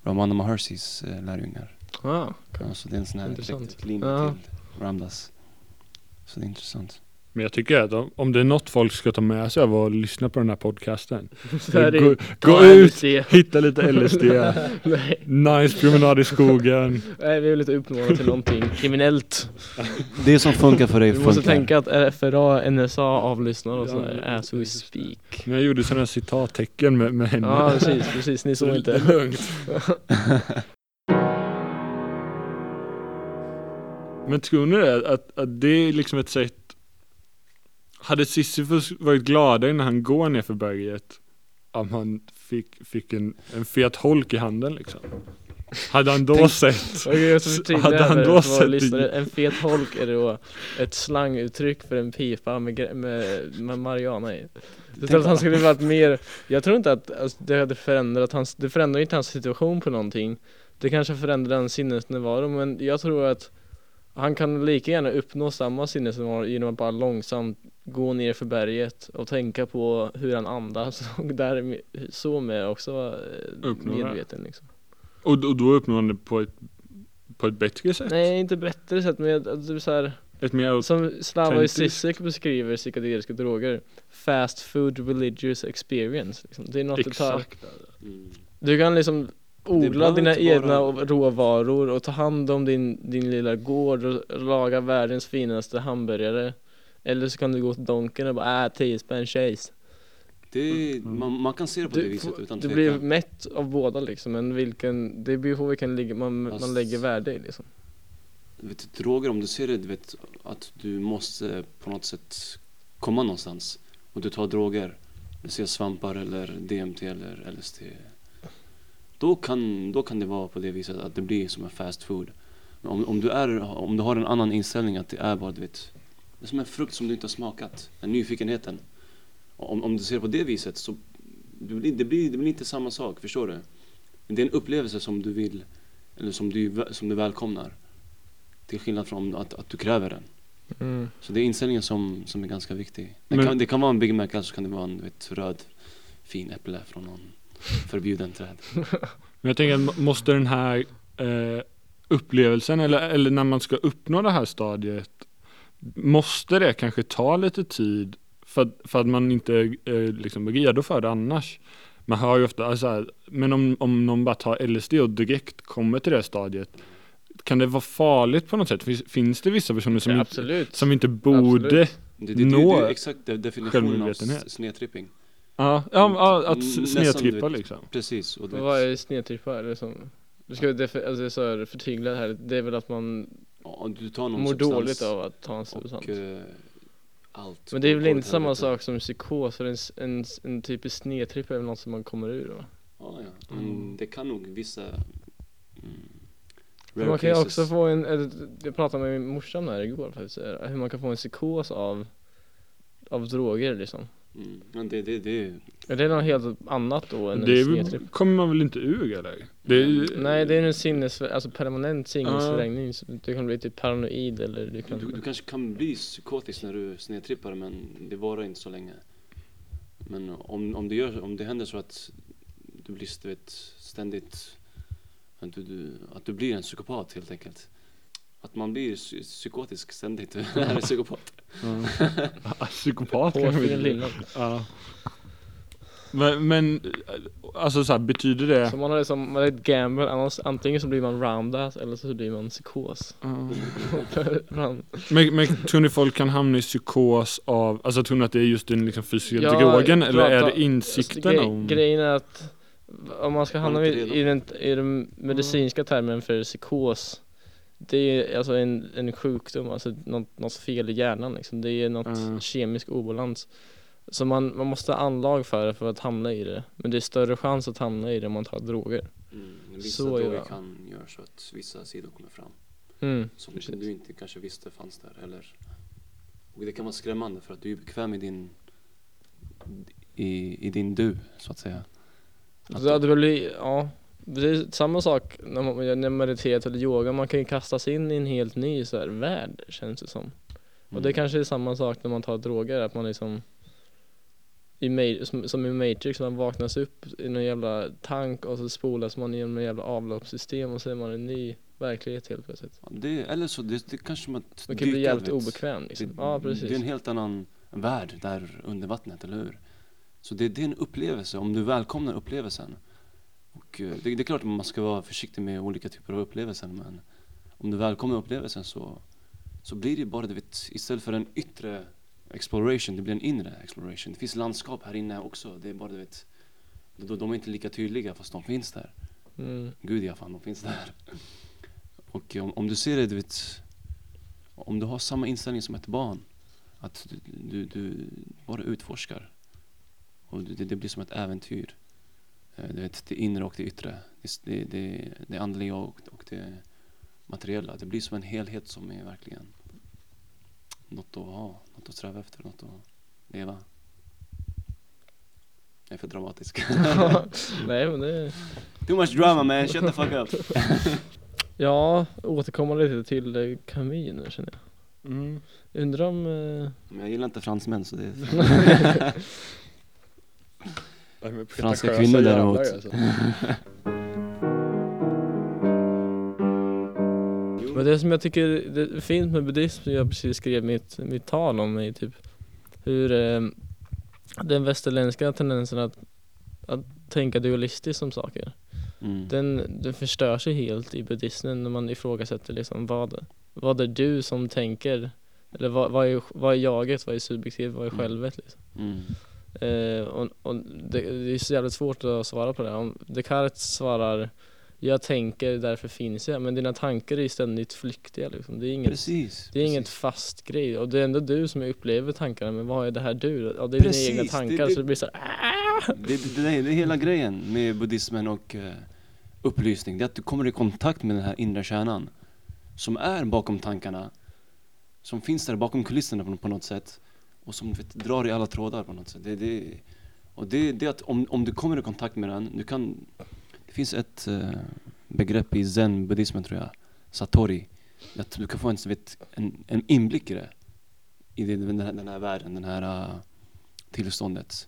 Ramana Maharshis uh, lärjungar. ah, Ja, så det är en sån här Intressant. direkt linje Ja. till Ramdas. Så det är intressant. Men jag tycker att om, om det är något folk ska ta med sig av att lyssna på den här podcasten. Så är det gå, gå ut, LSD. hitta lite LSD, Nej, nice promenad i skogen. nej, vi vill inte uppmana till någonting kriminellt. Det som funkar för dig Vi måste funkar. tänka att FRA, NSA avlyssnar oss Ja, där, ja, as we speak. Men jag gjorde sådana citattecken med, med henne. Ja, precis, precis, ni såg inte. lugnt. Men tror ni det? Att, att det är liksom ett sätt Hade Sisyfos varit gladare när han går ner för berget Om han fick, fick en, en fet holk i handen liksom Hade han då sett Hade han då sett? En fet holk är då ett slanguttryck för en pipa med, med, med marijuana i. Så att han skulle varit mer, jag tror inte att alltså, det hade förändrat hans, det förändrar inte hans situation på någonting. Det kanske förändrar hans sinnesnärvaro men jag tror att han kan lika gärna uppnå samma sinnesnärvaro genom att bara långsamt gå ner för berget och tänka på hur han andas och där så med också eh, Uppnå det. medveten liksom. Och, och då uppnår han det på ett På ett bättre sätt? Nej inte bättre sätt men alltså, så här, Ett mer Som Slavoj. Zizek beskriver psykedeliska droger Fast food religious experience liksom. Det är något att ta Exakt Mm. Du kan liksom odla dina egna vara- råvaror och ta hand om din, din lilla gård och laga världens finaste hamburgare Eller så kan du gå till Donken och bara äh, 10 spänn chase Det, Mm. man, man kan se det på det Du, viset får- utan du tvekan. blir mätt av båda liksom men vilken, det beror på vilken ligger, man, man Fast- lägger värde i liksom Du vet, droger, om du ser det, du vet att du måste på något sätt komma någonstans. Och du tar droger, du ser svampar eller DMT eller LSD. Då kan, då kan det vara på det viset att det blir som en fast food. Men om, om, du är, om du har en annan inställning att det är bara, du vet, det är som en frukt som du inte har smakat. Den nyfikenheten. Om, om du ser det på det viset så det blir, det, blir, det blir inte samma sak, förstår du? Det är en upplevelse som du vill, eller som du, som du välkomnar. Till skillnad från att, att du kräver den. mm. Så det är inställningen som, som är ganska viktig. Det, Men- kan, det kan vara en Big Mac eller så kan det vara en vet, röd fin äpple från någon förbjuden träd. Men jag tänker, att måste den här eh, upplevelsen eller, eller när man ska uppnå det här stadiet Måste det kanske ta lite tid för, att- för att man inte eh, liksom är redo för det annars? Man hör ju ofta, alltså, här, men om, om någon bara tar LSD och direkt kommer till det stadiet Kan det vara farligt på något sätt? Finns, finns det vissa personer som, ja, inte, Absolut som inte borde Absolut. Det, det, det, Nå det är exakt de- definitionen av snedtripping. Ja, ja, ja att snedtrippa liksom Precis. Och Vad är snedtrippa? Är det som du ska defi- alltså, så här, förtydliga det här, det är väl att man ja, du tar någon mår dåligt av att ta en substans och eh, allt. Men det är väl inte samma sak som psykos, en, en, en typisk snedtripp är väl något som man kommer ur va? Ja, ja. Men Mm. det kan nog vissa mm, rare man kan ju cases. också få en, jag pratade med min morsan här igår faktiskt, hur man kan få en psykos av av droger liksom. Mm. Men det, det, det, Är det något helt annat då än Det en kommer man väl inte ur eller? Det är, Nej det är en sinnes, alltså permanent sinnesförlängning, så du kan bli typ paranoid eller du kan du, du kanske kan bli psykotisk när du snedtrippar men det varar inte så länge. Men om, om, det gör, om det händer så att du blir du vet, ständigt, att du, du, att du blir en psykopat helt enkelt. Att man blir psy- psykotisk ständigt när man är psykopat. Ja, Psykopat kan Hårfin vi lilla. Ja. Men, men alltså så här, betyder det? Så man har liksom, man är ett gamble, annars, antingen så blir man roundass eller så blir man psykos. Man- Men, men tror ni folk kan hamna i psykos av, alltså tror ni att det är just den liksom fysiska Ja, drogen eller är det insikten Gre- om? Grejen är att om man ska hamna i, i, den, i den medicinska termen för psykos Det är alltså en, en sjukdom, alltså något, något fel i hjärnan liksom. Det är något Mm. kemisk obalans Så man, man måste ha anlag för det för att hamna i det Men det är större chans att hamna i det om man tar droger Mm. Vissa Så, droger ja. kan göra så att vissa sidor kommer fram. mm. Som Precis. du inte kanske visste fanns där. Eller, och det kan vara skrämmande för att du är bekväm i din, i, i din du, så att säga. Att Så det hade väl, ja det är samma sak när man, när man mediterar eller yoga, man kan ju kastas in i en helt ny så här, värld känns det som Och det Mm. kanske är samma sak när man tar droger, att man liksom i, som, som i Matrix, man vaknas upp i någon jävla tank och så spolas man genom en jävla avloppssystem och så är man en ny verklighet helt plötsligt. Ja, det, eller så, det, det kanske att Man kan bli jävligt obekväm Det, liksom. Ja Det är en precis. helt annan värld där under vattnet, eller hur? Så det, det är en upplevelse, om du välkomnar upplevelsen. Och eh, det, det är klart att man ska vara försiktig med olika typer av upplevelser, men om du välkomnar upplevelsen så, så blir det bara, du vet, istället för en yttre exploration, det blir en inre exploration. Det finns landskap här inne också, det är bara, du vet, de, de är inte lika tydliga fast de finns där. Mm. Gud ja, fan de finns där. Och om, om du ser det, du vet, om du har samma inställning som ett barn, att du, du, du bara utforskar. Och det, det blir som ett äventyr. Eh, Du vet, det inre och det yttre. Det, det, det, det andliga och, och det materiella. Det blir som en helhet som är verkligen något att ha, något att sträva efter, något att leva. Jag är för dramatisk. Nej men det Too much drama man, shut the fuck up. Ja, återkomma lite till eh, Camus nu känner jag. Mm. Undrar om eh, Men jag gillar inte fransmän så det Franska kvinnor däremot. alltså. Men det som jag tycker det är fint med buddhism, som jag precis skrev mitt, mitt tal om, är typ hur eh, den västerländska tendensen att, att tänka dualistiskt om saker, Mm. den, den förstör sig helt i buddhismen när man ifrågasätter liksom vad, vad är du som tänker, eller vad, vad, är, vad är jaget, vad är subjektivt, vad är Mm. självet liksom. Mm. Eh, och, och det, det är så jävligt svårt att svara på det. Om Descartes svarar jag tänker, därför finns jag. Men dina tankar är ständigt flyktiga liksom. Det är inget, Precis. det är inget precis. fast grej. Och det är ändå du som upplever tankarna. Men vad är det här du? Ja, det är Precis, dina egna det- tankar. det- så det blir så här, "Ah!" Det, det, det, är- det hela grejen med buddhismen och eh, upplysning. Det är att du kommer i kontakt med den här inre kärnan. Som är bakom tankarna. Som finns där bakom kulisserna på något sätt. Och som vet, drar i alla trådar på något sätt. Det, det, och det, det att om, om du kommer i kontakt med den, du kan... Det finns ett äh, begrepp i zen-buddhismen tror jag. Satori. Att du kan få en, vet, en, en inblick i det. I det, den, här, den här världen, den här uh, tillståndet.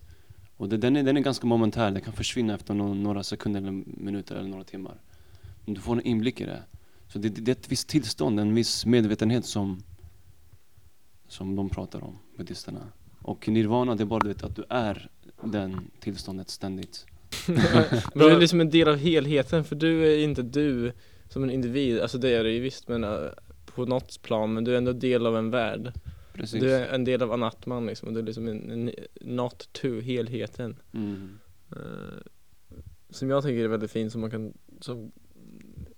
Och det, den, är, den är ganska momentär, den kan försvinna efter no, några sekunder eller minuter eller några timmar. Men du får en inblick i det. Så det, det, det är ett visst tillstånd, en viss medvetenhet som, som de pratar om, buddhisterna. Och nirvana, det är bara du vet, att du är den tillståndet ständigt. Men det är liksom en del av helheten. För du är inte du som en individ. Alltså det är du ju visst. Men eh, på något plan. Men du är ändå del av en värld. Precis. Du är en del av anatman liksom. Och du är liksom en, en not to helheten. Mm. Eh, som jag tycker är väldigt fint som man kan som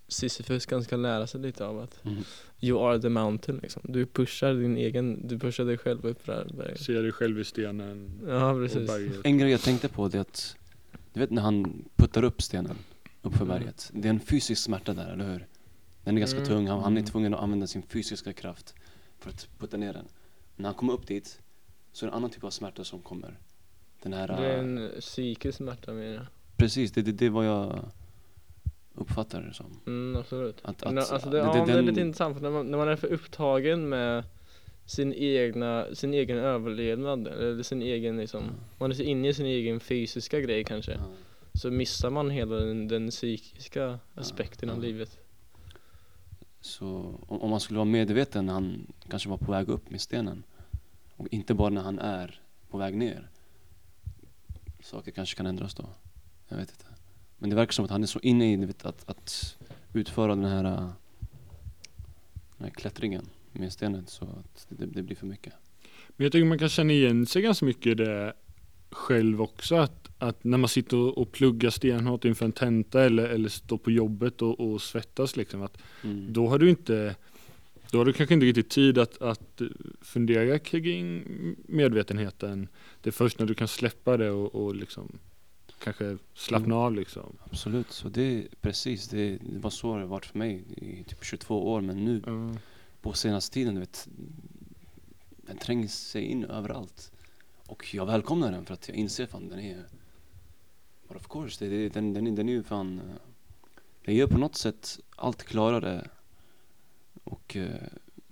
Sisyfus kanske kan lära sig lite av att Mm. You are the mountain liksom. Du pushar din egen, du pushar dig själv upp det här berget. Ser dig själv i stenen Ja och precis. berget. En grej jag tänkte på det är att, du vet när han puttar upp stenen uppför Mm. berget. Det är en fysisk smärta där, eller hur? Den är ganska Mm. tung, han, han är Mm. tvungen att använda sin fysiska kraft för att putta ner den. När han kommer upp dit så är det en annan typ av smärta som kommer. Den här... Det är en psykisk smärta menar jag. Precis, det, det, det vad jag uppfattar det som. Mm absolut. Att- att- alltså det, det- ja, det- det är den- lite intressant för när man, när man är för upptagen med sin egna, sin egen överlevnad eller sin egen liksom, Ja. man är så inne i sin egen fysiska grej kanske. Ja. Så missar man hela den, den psykiska aspekten av livet. Så om, om man skulle vara medveten när han kanske var på väg upp med stenen och inte bara när han är på väg ner. Saker kanske kan ändras då. Jag vet inte. Men det verkar som att han är så inne i vet, att, att utföra den här, äh, den här klättringen med stenen så att det, det blir för mycket. Men jag tycker man kan känna igen sig ganska mycket i det själv också. Att, att när man sitter och, och pluggar stenhårt inför en tenta eller, eller står på jobbet och, och svettas liksom. Att Mm. då har du inte då har du kanske inte riktigt tid att, att fundera kring medvetenheten. Det är först när du kan släppa det och, och liksom kanske slappna Mm. av liksom. Absolut, så det precis, det, det var så det har varit för mig i typ 22 år men nu Ja. på senaste tiden, du vet, den tränger sig in överallt. Och jag välkomnar den för att jag inser fan den är, but of course, det, det, den, den, är- den är ju fan, den gör på något sätt allt klarare och uh,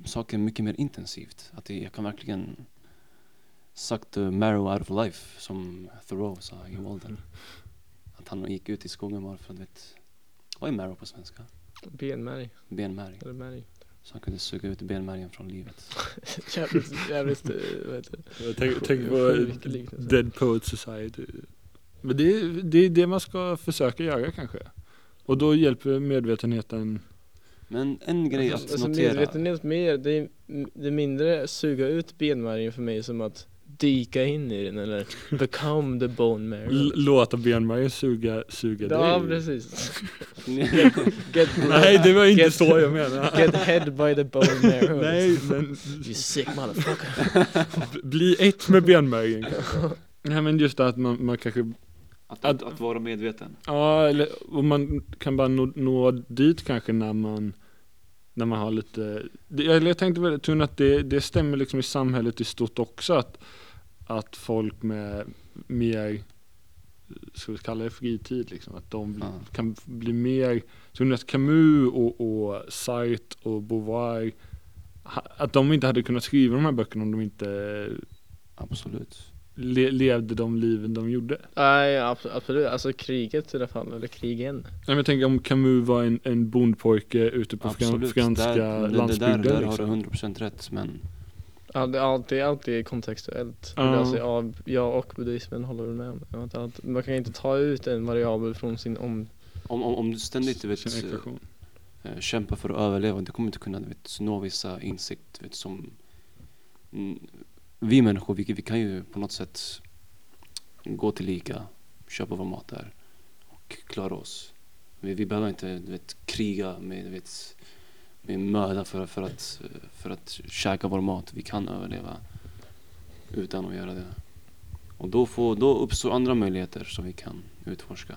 saker mycket mer intensivt. Att det, jag kan verkligen suck the marrow out of life som Thoreau sa i Walden. Att han gick ut i skogen bara för att, vet, vad är marrow på svenska? Benmärg, Benmärg. eller märg. Så han kunde suga ut benmärgen från livet. jävligt, jävligt, eh, vad heter det? Jag tänk, tänk på. Dead Poet Society. Men det, är- det är det man ska försöka göra kanske. Och då hjälper medvetenheten. Men en grej att Alltså notera. medvetenhet mer, det är, det är mindre suga ut benmärgen för mig som att dyka in i den eller become the bone marrow. L- låta benmärgen suga, suga Ja dig. precis. Get, Nej det var inte Get- så jag menar. get head by the bone marrow. Nej men You sick motherfucker. bli ett med benmärgen kanske. Nej men just det att man, man kanske att, att- att vara medveten. Ja, eller och man kan bara nå, nå dit kanske när man när man har lite, eller jag tänkte väl Tun att det, det stämmer liksom i samhället i stort också att, att folk med mer, ska vi kalla det fritid liksom, att de blir, Ja. kan bli mer, att Camus och, och Sartre och Beauvoir, att de inte hade kunnat skriva de här böckerna om de inte Absolut. le, levde de liven de gjorde. Nej abs- absolut, alltså kriget i alla fall, eller krigen. Nej, men jag tänker om Camus var en, en bondpojke ute på Absolut. franska där, landsbygden. där, där har liksom. du 100% rätt men Ja, det är alltid, alltid kontextuellt. Ja. Alltså, ja, jag och buddhismen håller med om allt- Man kan inte ta ut en variabel från sin om... om, om, om du ständigt vet, eh, kämpar för att överleva, du kommer inte kunna vet, nå vissa insikt vet, som mm, vi människor, vi, vi kan ju på något sätt gå till Ica, köpa vår mat där och klara oss. Vi, vi behöver inte vet, kriga med, vet, med möda för, för, att, för att käka vår mat. Vi kan överleva utan att göra det. Och då, får, då uppstår andra möjligheter som vi kan utforska.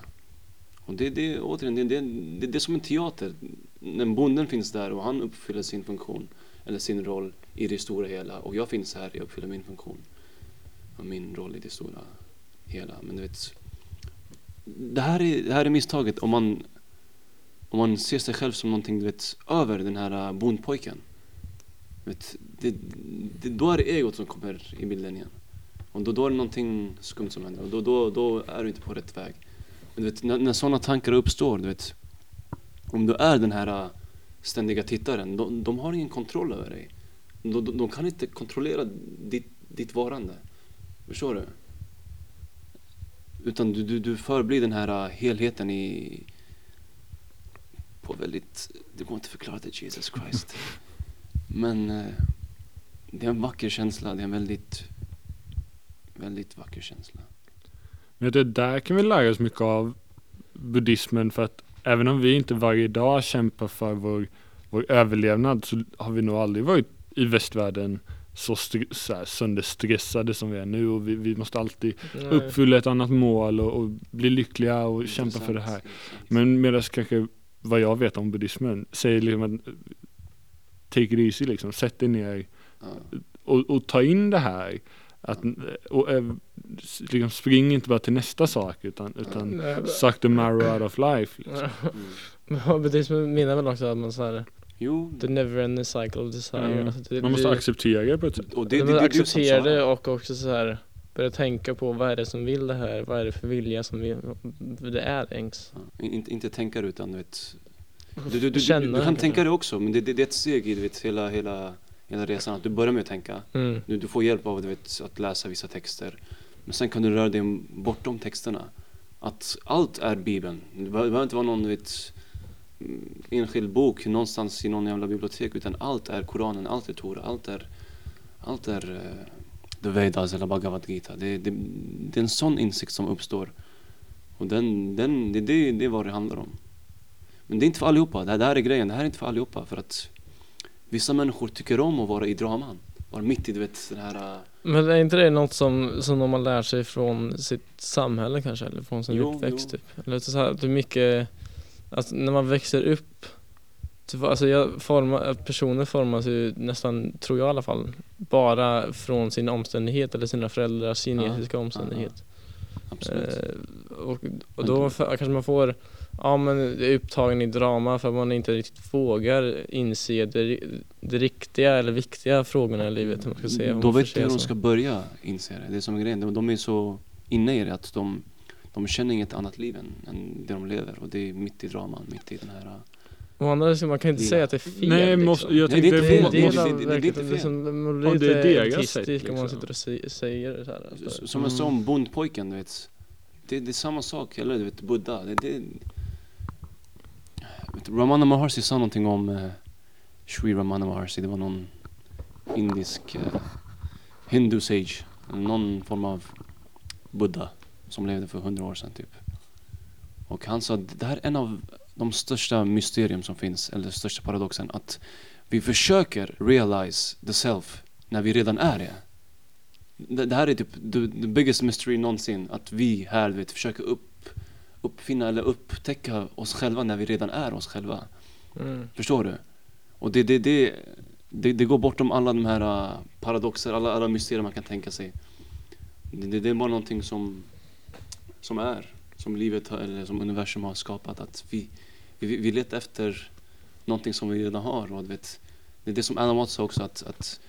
Och det, det, återigen, det, det, det, det är som en teater. När bonden finns där och han uppfyller sin funktion eller sin roll i det stora hela och jag finns här, jag uppfyller min funktion och min roll i det stora hela. Men du vet, det här är, det här är misstaget om man, om man ser sig själv som någonting du vet, över den här äh, bondpojken. Vet, det, det, då är det egot som kommer i bilden igen. Och då, då är det någonting skumt som händer och då, då, då är du inte på rätt väg. Men du vet, när, när sådana tankar uppstår, du vet, om du är den här äh, ständiga tittaren, de, de har ingen kontroll över dig. De, de, de kan inte kontrollera ditt, ditt varande. Förstår du? Utan du, du, du förblir den här äh, helheten i på väldigt, det går inte att förklara det Jesus Christ. Men eh, det är en vacker känsla, det är en väldigt, väldigt vacker känsla. Men det där kan vi lära oss mycket av buddhismen för att även om vi inte varje dag kämpar för vår, vår överlevnad så har vi nog aldrig varit i västvärlden så, så här, sönderstressade som vi är nu och vi, vi måste alltid uppfylla ett annat mål och, och bli lyckliga och kämpa för det här. Men medan kanske vad jag vet om buddhismen säger liksom att take it easy liksom, sätt dig ner Ja. och, och ta in det här. Att, och, eh, liksom spring inte bara till nästa sak utan, utan suck the marrow out of life. Liksom. Mm. Men buddhismen menar väl också att man så här, Jo, The never ending cycle of desire. Ja. Alltså det, Man måste det, acceptera det på ett sätt. och det, det, det, det, man det, är du som acceptera det och också så här börja tänka på vad är det som vill det här? Vad är det för vilja som vill, det är ens? Ja, inte, inte tänka utan du vet Du, du, du, du, kan tänka det också men det, det, det är ett steg i du vet, hela, hela, hela resan att du börjar med att tänka Mm. du, du får hjälp av du vet, att läsa vissa texter men sen kan du röra dig bortom texterna att allt är bibeln det behöver inte vara någon vet, mm, enskild bok någonstans i någon jävla bibliotek utan allt är Koranen, allt är Tora, allt är allt är uh, The Vedas eller Bhagavad Gita. Det, det, det är en sån insikt som uppstår. Och den, den, det, det, det är vad det handlar om. Men det är inte för allihopa, det här, det här är grejen, det här är inte för allihopa. För att vissa människor tycker om att vara i draman vara mitt i du vet den här uh, Men är inte det något som, som man lär sig från sitt samhälle kanske? Eller från sin Jo, uppväxt jo. typ? Eller så här, det är mycket, alltså när man växer upp Alltså jag formar, personer formas ju nästan, tror jag i alla fall, bara från sin omständighet eller sina föräldrars genetiska omständighet. absolut Eh, och, och då för, kanske man får, ja men är upptagen i drama för att man inte riktigt vågar inse det, det riktiga eller viktiga frågorna i livet. Man ska säga, Då vet du säga hur de ska börja inse det. Det är som är grejen. De, de är så inne i det att de, de känner inget annat liv än, än det de lever. Och det är mitt i draman, mitt i den här... Å andra sidan, man kan inte säga att det är fel Nej, liksom. måste, jag Nej, det är tänkte inte det fel. en måste- det- det- det verkligheten, fel. som, det är lite deras elitistisk sätt, om man liksom. sitter och sä- säger det så här. alltså. Som jag sa om bondpojken, du vet. Det, det är samma sak, eller du vet, Buddha. Det, det, vet, Ramana Maharshi sa någonting om uh, Sri Ramana Maharshi. Det var någon indisk uh, hindu sage. Någon form av Buddha som levde för hundra år sedan typ. Och han sa det här är en av de största mysterium som finns, eller största paradoxen. Att vi försöker realize the self när vi redan är det. Det, här är typ the, the biggest mystery någonsin. Att vi här, vet, försöker upp, uppfinna eller upptäcka oss själva när vi redan är oss själva. Mm. Förstår du? Och det, det, det, det, det går bortom alla de här uh, paradoxer, alla, alla mysterier man kan tänka sig. Det, det, är bara någonting som, som är, som livet eller som universum har skapat. Att vi, vi, vi letar efter någonting som vi redan har. Och vet, det är det som Watts sa också, att, att,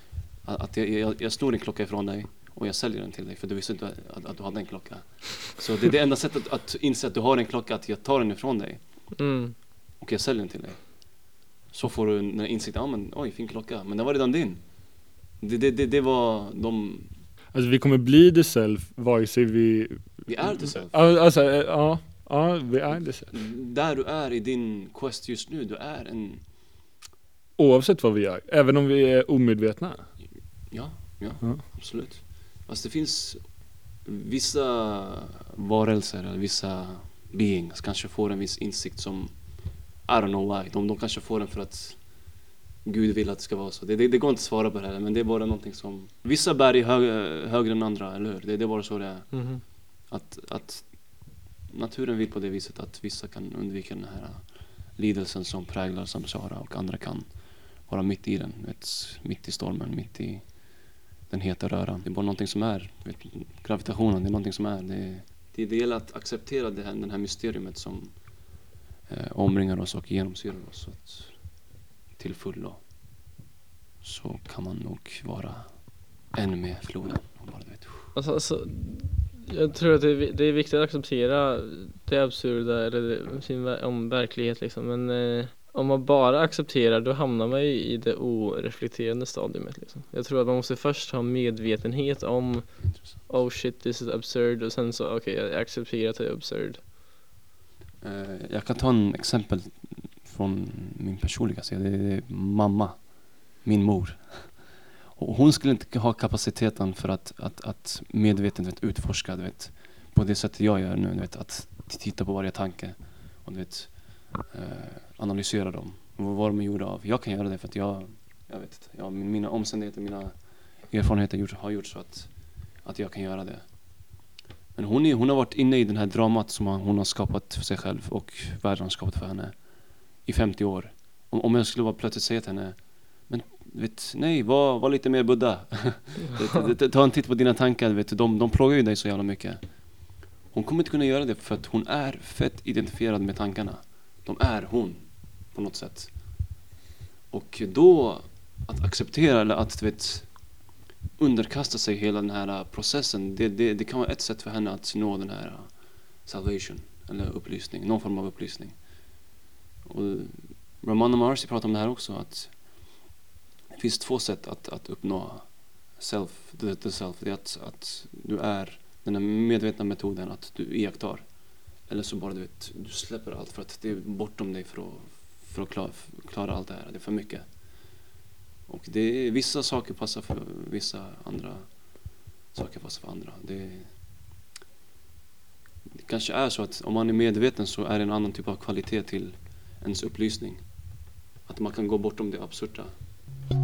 att jag, jag, jag snor en klocka ifrån dig och jag säljer den till dig för du visste inte att, att du hade en klocka. Så det är det enda sättet att inse att du har en klocka, att jag tar den ifrån dig Mm. och jag säljer den till dig. Så får du den insikten, ja men oj fin klocka, men den var redan din. Det, det, det, det var de, Alltså vi kommer bli the self vare sig vi... vi är det self. Alltså, eh, ja, ja, vi är det. Där du är i din quest just nu, du är en, Oavsett vad vi gör, även om vi är omedvetna. ja, ja, Ja. absolut. Fast det finns vissa varelser eller vissa beings kanske får en viss insikt som I don't know why. De, de kanske får den för att Gud vill att det ska vara så. Det, det, det går inte att svara på det här men det är bara någonting som Vissa bär är hög, högre än andra, eller hur? Det, det är bara så det är. Mhm. Att, att naturen vill på det viset att vissa kan undvika den här lidelsen som präglar samsara och andra kan vara mitt i den, vet, mitt i stormen, mitt i den heta röran. Det är bara någonting som är, vet, gravitationen, det är någonting som är. Det, det, det gäller att acceptera det här, det här mysteriet som eh, omringar oss och genomsyrar oss att, till fullo. Så kan man nog vara en med floden. Och bara, vet, Alltså, alltså, jag tror att det är, det är viktigt att acceptera det absurda eller sin om verklighet liksom. Men eh, om man bara accepterar då hamnar man ju i det oreflekterande stadiet liksom. Jag tror att man måste först ha medvetenhet om oh shit this is absurd och sen så okej jag accepterar att det är absurd. Uh, jag kan ta en exempel från min personliga sida. Det är mamma, min mor. Hon skulle inte ha kapaciteten för att, att, att medvetet vet, utforska, du vet, på det sättet jag gör nu, du vet, att titta på varje tanke och du vet, eh, analysera dem, vad vad de är gjorda av. Jag kan göra det för att jag, jag vet inte, jag, mina omständigheter, mina erfarenheter gjort, har gjort så att, att jag kan göra det. Men hon, är, hon har varit inne i den här dramat som hon har skapat för sig själv och världen har skapat för henne i 50 år. Om, om jag skulle bara plötsligt säga till henne vet, nej, var, var lite mer Buddha. Ta- en titt på dina tankar, vet, de, de plågar ju dig så jävla mycket. Hon kommer inte kunna göra det för att hon är fett identifierad med tankarna. De är hon, på något sätt. Och då att acceptera eller att vet underkasta sig hela den här processen. Det, det, det kan vara ett sätt för henne att nå den här salvation eller upplysning, någon form av upplysning. Och Ramana Maharshi pratar om det här också att det finns två sätt att, att uppnå self, the, the self. Det är att, att du är den här medvetna metoden att du iakttar. Eller så bara du vet, du släpper allt för att det är bortom dig för att, för att klara, klara allt det här. Det är för mycket. Och det är, vissa saker passar för vissa, andra saker passar för andra. Det, det kanske är så att om man är medveten så är det en annan typ av kvalitet till ens upplysning. Att man kan gå bortom det absurda. Nu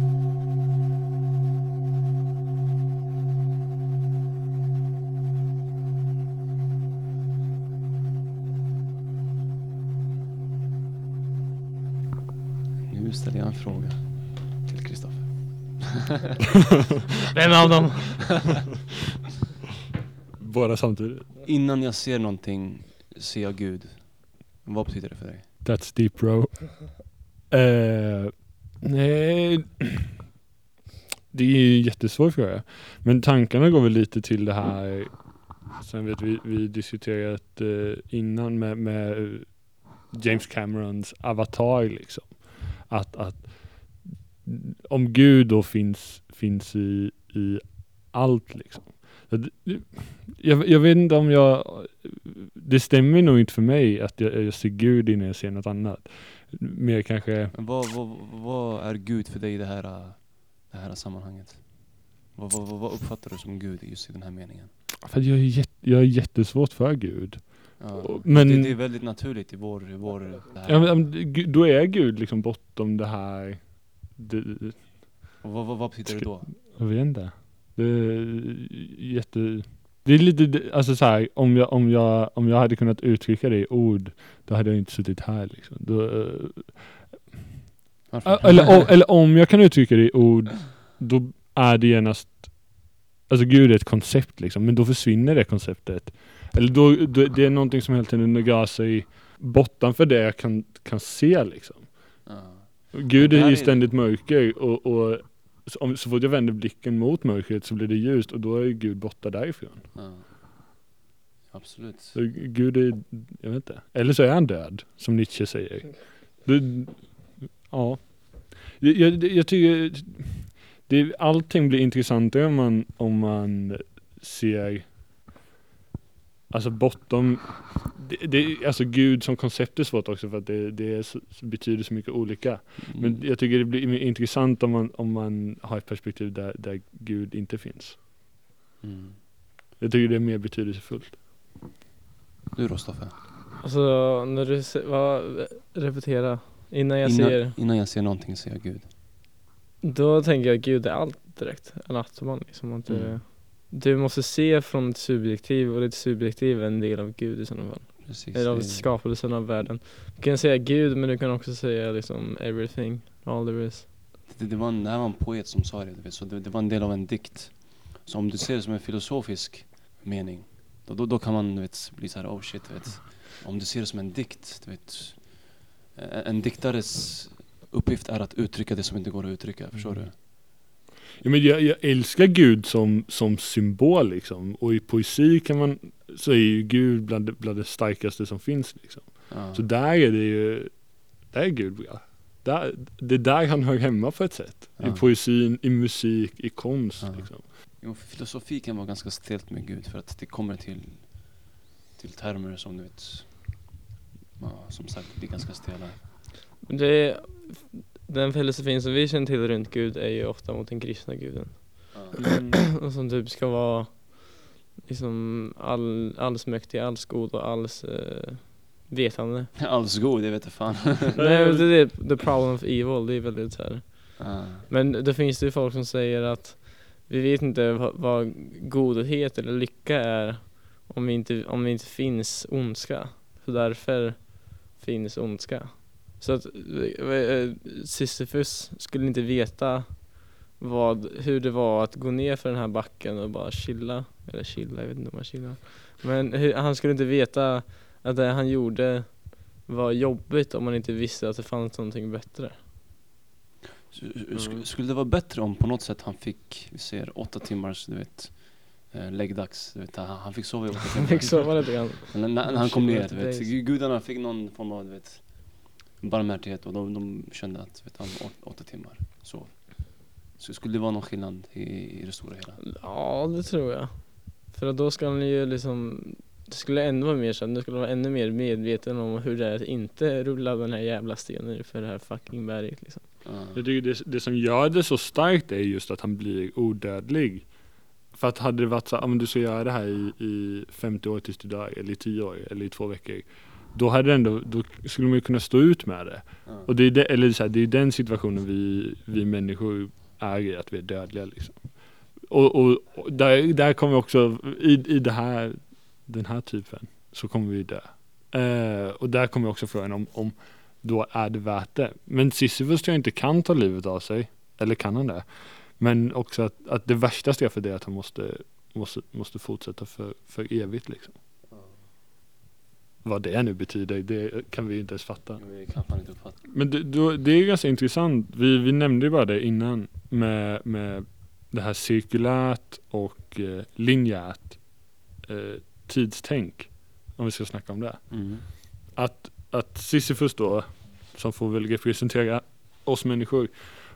ställer jag en fråga till Kristoffer. Vem av dem? Båda samtidigt. Innan jag ser någonting ser jag Gud. Vad betyder det för dig? That's deep bro. Eh, nej, det är ju en jättesvår fråga. Men tankarna går väl lite till det här, sen vet vi, vi diskuterat eh, innan med, med James Camerons avatar liksom. Att, att om Gud då finns, finns i, i allt liksom. Jag, jag vet inte om jag, det stämmer nog inte för mig att jag, jag ser Gud innan jag ser något annat. Mer kanske, vad, vad, vad är Gud för dig i det här, det här sammanhanget? Vad, vad, vad- uppfattar du som Gud just i den här meningen? för jag är, jätte, jag är jättesvårt för Gud. Ja, Men- det, det är väldigt naturligt i vår, i vår. Ja, men, då är Gud liksom bortom det här, det, vad, vad, vad betyder det då? jag vet inte. Det är jätte, det är lite, alltså så här, om jag, om jag, om jag hade kunnat uttrycka det i ord, då hade jag inte suttit här liksom. Då, eh, Varför? eller, om, eller om jag kan uttrycka det i ord, då är det genast, alltså Gud är ett koncept liksom, men då försvinner det konceptet. Eller då, då det är någonting som hela tiden naggar sig bortanför det jag kan, kan se liksom. Ja. Gud är ju ständigt mörker och, och så, om, så fort jag vänder blicken mot mörkret så blir det ljust och då är Gud borta därifrån. Ja. Absolut. Så Gud är, jag vet inte. Eller så är han död, som Nietzsche säger. Det, ja. Jag, jag, jag tycker det, allting blir intressantare om man, om man ser Alltså bortom det, det, Alltså Gud som koncept är svårt också för att det, det är så, betyder så mycket olika. Men Mm. jag tycker det blir intressant om man, om man har ett perspektiv där, där Gud inte finns. Mm. Jag tycker det är mer betydelsefullt. Du då Stoffe? Alltså när du vad, repetera. Innan jag Innan, ser, innan jag ser någonting ser jag Gud. då tänker jag Gud är allt direkt. En automan liksom. Att Mm. Du måste se från ditt subjektiv och ditt subjektiv är en del av Gud i sådana fall. Precis. Eller av skapelsen av världen. Du kan säga Gud men du kan också säga liksom everything, all there is. Det, det, var en, det här var en poet som sa det, du vet, så det, det var en del av en dikt. Så om du ser det som en filosofisk mening, då, då, då kan man du vet, bli så här, oh shit, du vet. Om du ser det som en dikt, du vet. En, en diktares uppgift är att uttrycka det som inte går att uttrycka, förstår du? Ja, men jag, jag älskar Gud som, som symbol liksom. Och i poesi kan man, så är ju Gud bland, det- bland det starkaste som finns liksom. Ja. Så där är det ju, där är Gud bra. Där, det är där han hör hemma på ett sätt. Ja. I poesin, i musik, i konst Ja. liksom. Jo, filosofi kan vara ganska stelt med Gud för att det kommer till, till termer som du vet, ja, som sagt, blir ganska stela. Det, den filosofin som vi känner till runt Gud är ju ofta mot den kristna guden. Ja. Och som typ ska vara liksom all, allsmäktig, alls god och alls eh, vetande. Alldeles god, det vet fan. Nej, men det är the problem of evil, det är väldigt så här. Ja. Men då finns det ju folk som säger att vi vet inte vad, vad godhet eller lycka är om, vi inte, om det inte finns ondska. Så därför finns ondska. Så att eh, Sisyfus skulle inte veta vad, hur det var att gå ner för den här backen och bara chilla. Eller chilla, jag vet inte om han chillar. Men hur, han skulle inte veta att det han gjorde var jobbigt om man inte visste att det fanns någonting bättre. Mm. Skulle det vara bättre om på något sätt han fick, vi säger åtta timmars, du vet, eh, läggdags, du vet, han, han fick sova i åtta Han timmar. fick sova lite grann. När, när han kom ner, du vet, gudarna fick någon form av, du vet, barmhärtighet och de, de kände att, vet, han åt, åtta timmar sov. Så skulle det vara någon skillnad i, i det stora hela? Ja, det tror jag. För då ska han ju liksom det skulle ändå vara mer så, det skulle vara ännu mer medveten om hur det är att inte rulla den här jävla stenen för det här fucking berget liksom. Ja. Jag tycker det, det som gör det så starkt är just att han blir odödlig. För att hade det varit så, om du ska göra det här i, i 50 år tills du dör, eller i 10 år, eller i två veckor. Då hade ändå, då skulle man ju kunna stå ut med det. Ja. Och det är, det, eller så här, det är den situationen vi, vi människor är i, att vi är dödliga liksom. Och, och, och där, där kommer vi också, i, i det här, den här typen, så kommer vi dö. Eh, och där kommer också frågan om, om då är det värt det. Men Sisyfos tror jag inte kan ta livet av sig. Eller kan han det? Men också att, att det värsta straffet är att han måste, måste, måste fortsätta för, för evigt liksom. Vad det nu betyder, det kan vi inte ens fatta. Inte uppfatta. Men det, då, det är ganska intressant. Vi, vi nämnde ju bara det innan med, med det här cirkulärt och eh, linjärt eh, tidstänk. Om vi ska snacka om det. Mm. Att, att Sisyfos då, som får väl representera oss människor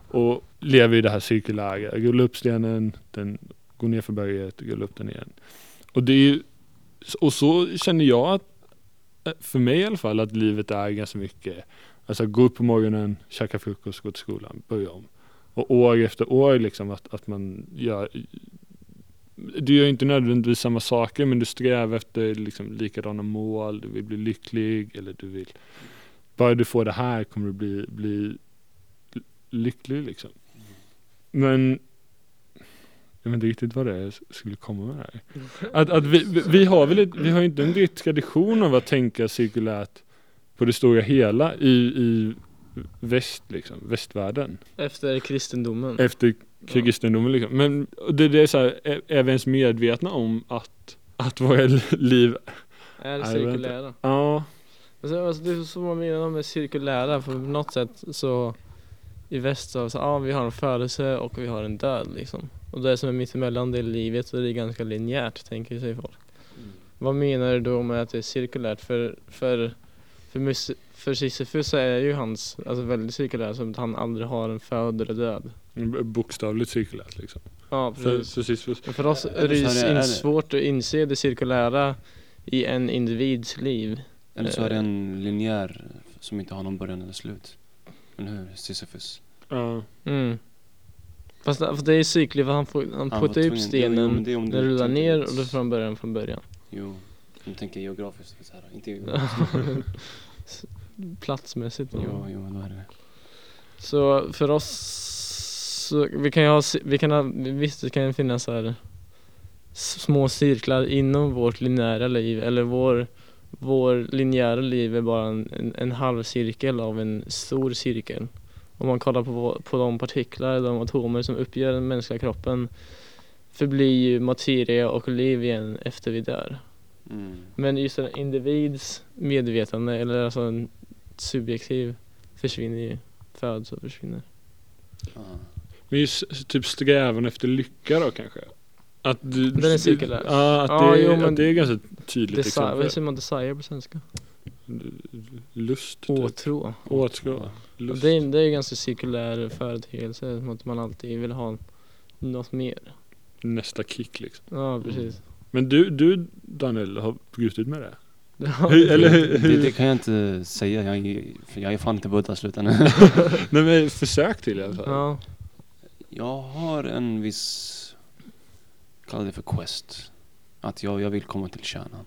och lever i det här cirkulära. Rulla upp stenen, den går ner för berget, rulla upp den igen. Och det är ju, och så känner jag att, för mig i alla fall, att livet är ganska mycket, alltså gå upp på morgonen, käka frukost, gå till skolan, börja om. Och år efter år liksom att, att man gör, du gör inte nödvändigtvis samma saker men du strävar efter liksom likadana mål, du vill bli lycklig eller du vill, bara du får det här kommer du bli, bli lycklig liksom. Men jag vet inte riktigt vad det är jag skulle komma med här. Att, att vi, vi- har väl ett, vi har inte en direkt tradition av att tänka cirkulärt på det stora hela i, i väst liksom, västvärlden. Efter kristendomen. Efter kristendomen liksom. Men det, det är så här, är, är vi ens medvetna om att, att våra liv, är cirkulära. ja, Alltså, alltså, det är så man menar med cirkulära, för på något sätt så i väst så, så ja, vi har en födelse och vi har en död liksom. Och det som är mittemellan det är livet så det är ganska linjärt tänker sig folk. Vad menar du då med att det är cirkulärt? För, för, för, mus- för Sisyfos så är ju hans, alltså väldigt cirkulärt som att han aldrig har en född eller död. bokstavligt cirkulärt liksom. Ja För, precis. för Sisyfos. Men för oss är det är det- svårt att inse det cirkulära i en individs liv. Eller så är det en linjär som inte har någon början eller slut. Eller hur? Sisyfos. Ja. Mm. Fast, fast det är cykligt för han, får, han var puttar upp jo, jo, stenen, om den rullar ner och då får han början från början. Jo, om du tänker geografiskt. Så här, inte geografiskt. Platsmässigt. jo, jo, då är det Så för oss, så vi kan ju ha, vi kan ha, visst det kan ju finnas så här små cirklar inom vårt linjära liv eller vår, vår linjära liv är bara en, en, en halvcirkel av en stor cirkel. Om man kollar på, på de partiklar, de atomer som uppgör den mänskliga kroppen förblir ju materia och liv igen efter vi dör. Mm. Men just en individs medvetande eller alltså en subjektiv försvinner ju, föds och försvinner. Ja. Men just typ strävan efter lycka då kanske? Att du, Den är cirkulär. Ja, att, Ja, det, jo, att men det är ganska tydligt Desire, exempel. vad säger man desire på svenska? Lust. Typ. Åtrå. Åtrå. Och Lust. Det är, det är ganska cirkulär företeelse, som att man alltid vill ha något mer. Nästa kick liksom. Ja, precis. Men du, du Daniel har brutit med det? Ja, Hur- eller hur- Det, hur- det kan jag inte säga, jag är, för jag är fan inte buddha slutändan. Nej men försök till i alla fall. Ja, Jag har en viss, kalla det för quest. Att jag, jag vill komma till kärnan.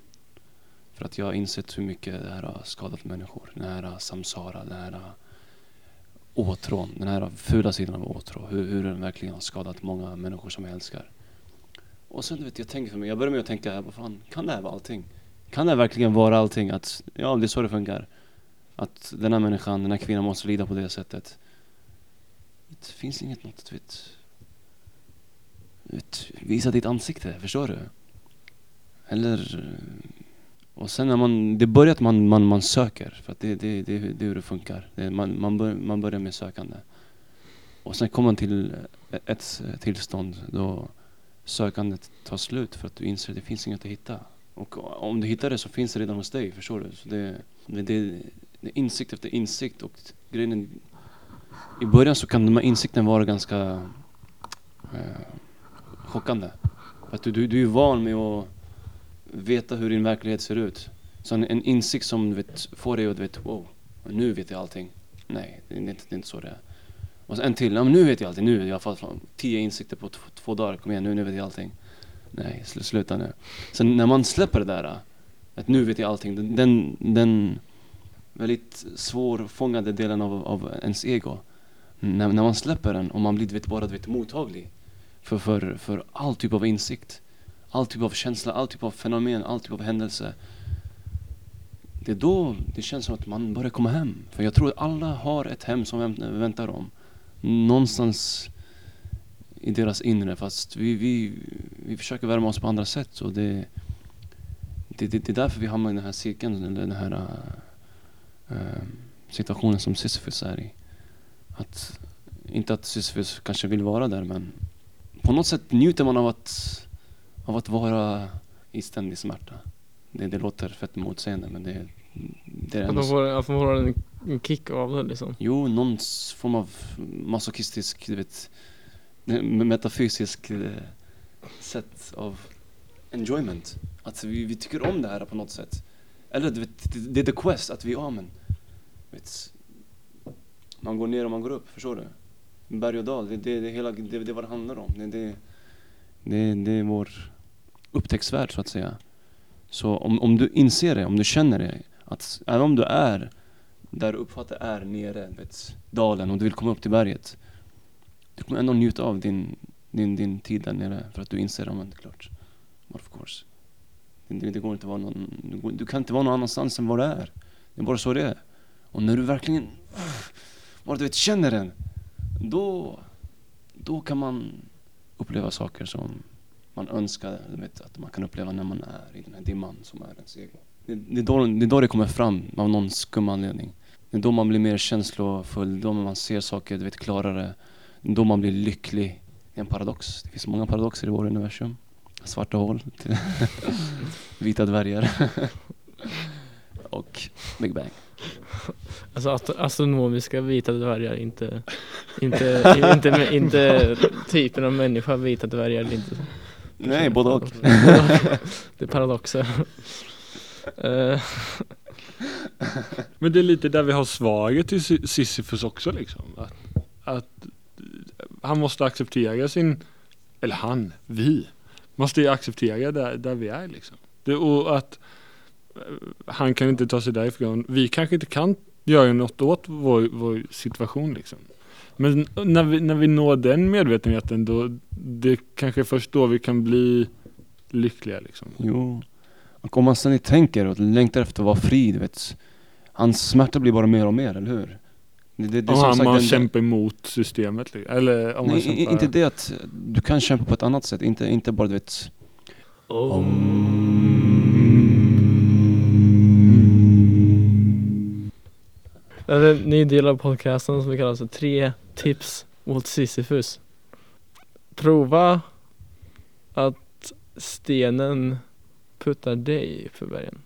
För att jag har insett hur mycket det här har skadat människor. Den här samsara, den här åtrån, den här fula sidan av åtrå. Hur, hur den verkligen har skadat många människor som jag älskar. Och sen du vet, jag tänker för mig, jag börjar med att tänka, vad fan, kan det här vara allting? Kan det här verkligen vara allting? Att, ja det är så det funkar. Att den här människan, den här kvinnan måste lida på det sättet. Det finns inget något, du vet, vet, visa ditt ansikte, förstår du? Eller, och sen när man, det börjar att man, man, man söker, för att det, det, det, det är hur det funkar. Det, man, man, bör, man börjar med sökande. Och sen kommer man till ett tillstånd då sökandet tar slut för att du inser att det finns inget att hitta. Och om du hittar det så finns det redan hos dig, förstår du? Så det, det, det, det är insikt efter insikt och grejen är, i början så kan de här insikten vara ganska eh, chockande. Att du, du, du är van med att veta hur din verklighet ser ut. Så en, en insikt som du vet, får dig att vet, wow, nu vet jag allting. Nej, det är inte, det är inte så det är. Och en till, ja, men nu vet jag allting, nu har jag fått tio insikter på två dagar, kom igen nu, nu vet jag allting. Nej, sl sluta nu. Sen när man släpper det där, att nu vet jag allting, den, den väldigt svårfångade delen av, av ens ego. När, när man släpper den och man blir vet, bara vet, mottaglig för, för, för all typ av insikt, all typ av känsla, all typ av fenomen, all typ av händelse. Det är då det känns som att man börjar komma hem. För jag tror att alla har ett hem som väntar dem. Någonstans i deras inre fast vi, vi, vi försöker värma oss på andra sätt. Och det, det, det, det är därför vi hamnar i den här cirkeln, eller den här uh, situationen som Sisyfos är i. Att, inte att Sisyfos kanske vill vara där men på något sätt njuter man av att, av att vara i ständig smärta. Det, det låter fett motsägande men det, det är Att man får, att man får en, en kick av det liksom? Jo, någon form av masochistisk, du vet, metafysisk eh, sätt av enjoyment. Att vi, vi tycker om det här på något sätt. Eller du vet, det, det är the quest, att vi, ja men, vet, man går ner och man går upp, förstår du? Berg och dal, det, det, det, hela, det, det är vad det handlar om. Det, det, det, det är vår upptäcktsvärld så att säga. Så om, om du inser det, om du känner det, att även om du är där du uppfattar är nere, vet, dalen och du vill komma upp till berget. Du kommer ändå njuta av din, din, din tid där nere för att du inser, ja men klart, of course. Det, det går inte vara någon, du, du, kan inte vara någon annanstans än vad du är. Det är bara så det är. Och när du verkligen, bara du vet, känner den, då, då kan man uppleva saker som man önskar vet, att man kan uppleva när man är i den här dimman som är ens ego. Det, det, är då, det är då det kommer fram av någon skum anledning. Det är då man blir mer känslofull, då man ser saker du vet, klarare. Då man blir lycklig. Det är en paradox. Det finns många paradoxer i vårt universum. Svarta hål, vita dvärgar och Big Bang. Alltså ast astronomiska vita dvärgar, inte, inte, inte, inte typen av människa vita dvärgar. Inte. Nej, både och. det är paradoxer. Eh. Men det är lite där vi har svaret till Sisyfos också liksom. Att, att han måste acceptera sin, eller han, vi, måste ju acceptera där, där vi är liksom. Det, och att han kan inte ta sig därifrån. Vi kanske inte kan göra något åt vår, vår situation liksom. Men när vi, när vi når den medvetenheten då, det kanske är först då vi kan bli lyckliga liksom. Jo. Och om man ständigt tänker och längtar efter att vara fri, du vet. Hans smärta blir bara mer och mer, eller hur? Det, det, det om han, man kämpar emot systemet eller om Nej, kämpar... inte det att du kan kämpa på ett annat sätt, inte, inte bara du vet om... en ny del av podcasten som vi kallar för tre tips mot Sisyfus. Prova att stenen puttar dig för bergen.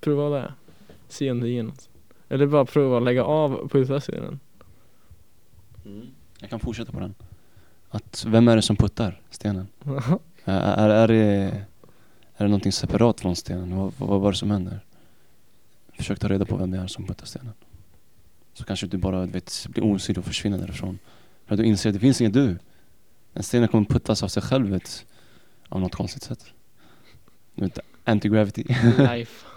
Prova det. Se om det ger något. Eller bara prova att lägga av puttarstenen. Mm. Jag kan fortsätta på den. Att vem är det som puttar stenen? är, är, är, det, är det någonting separat från stenen? Vad, vad var det som händer? Försök ta reda på vem det är som puttar stenen. Så kanske du bara vet, blir osynlig och försvinner därifrån. För att du inser att det finns inget du. Den stenen kommer puttas av sig själv vet, av något konstigt sätt. Anti-gravity. Life.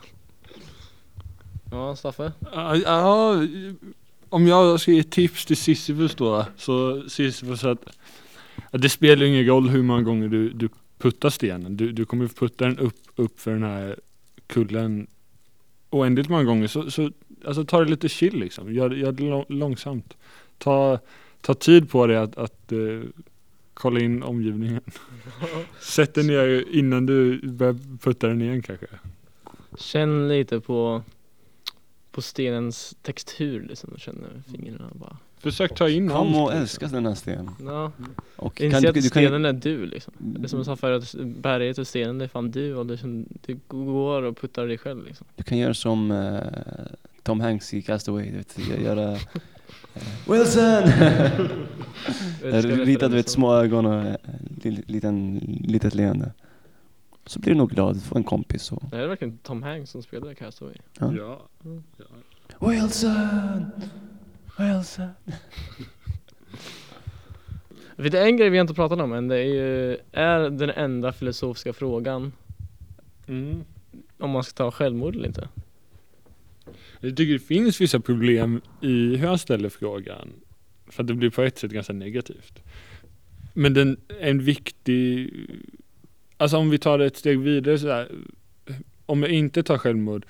Ja, Staffe? Ja, ja, om jag ska ge tips till Sisyfos då, så Sisyfos att, att det spelar ingen roll hur många gånger du, du puttar stenen. Du, du kommer putta den upp, upp för den här kullen oändligt många gånger. Så, så alltså, ta det lite chill liksom. Gör, gör det långsamt. Ta, ta tid på det att, att uh, kolla in omgivningen. Sätt dig ner innan du börjar putta den igen kanske. Känn lite på på stenens textur liksom känner fingrarna bara. Försök ta in Kom och liksom. älska den här stenen. Ja, Och inse att du kan, stenen är du liksom. Det är som jag sa förut, berget och stenen det är fan du och det, som, det går och puttar dig själv liksom. du kan göra som eh, Tom Hanks i Castaway, du vet, gö- göra eh, Wilson! Rita du vet små ögon och liten, litet leende. Så blir du nog glad, få en kompis och Det är verkligen Tom Hanks som spelar Castaway. Ja. Ja. Mm. ja. Wilson! Wilson! För det är en grej vi inte pratat om än, det är ju, är den enda filosofiska frågan Mm. om man ska ta självmord eller inte? Jag tycker det finns vissa problem i hur han ställer frågan. För att det blir på ett sätt ganska negativt. Men den en viktig, alltså om vi tar det ett steg vidare så här, om jag inte tar självmord,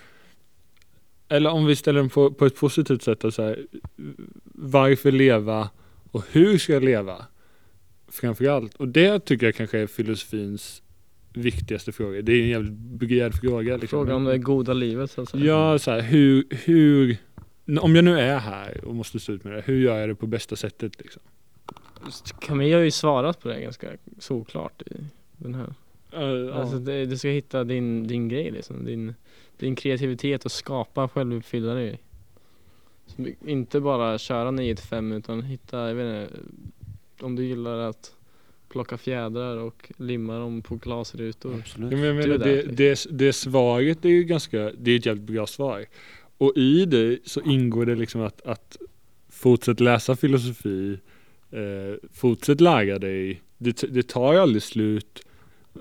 eller om vi ställer den på, på ett positivt sätt och så här, varför leva och hur ska jag leva? Framförallt. Och det tycker jag kanske är filosofins viktigaste fråga. Det är en jävligt bred fråga. Liksom. Frågan om det goda livet så att säga. Ja, så här, hur, hur, om jag nu är här och måste stå ut med det, hur gör jag det på bästa sättet liksom? Camille har ju svarat på det ganska såklart i den här. Uh, Alltså det, du ska hitta din, din grej liksom, din, din kreativitet och skapa självuppfylla dig. Så inte bara köra 9 till 5 utan hitta, jag vet inte, om du gillar att plocka fjädrar och limma dem på glasrutor. Absolut. Ja, men jag menar, det, det, det svaret är ju ganska, det är ett jävligt bra svar. Och i det så ingår det liksom att, att fortsätt läsa filosofi, eh, fortsätt lära dig, det, det tar aldrig slut. eh,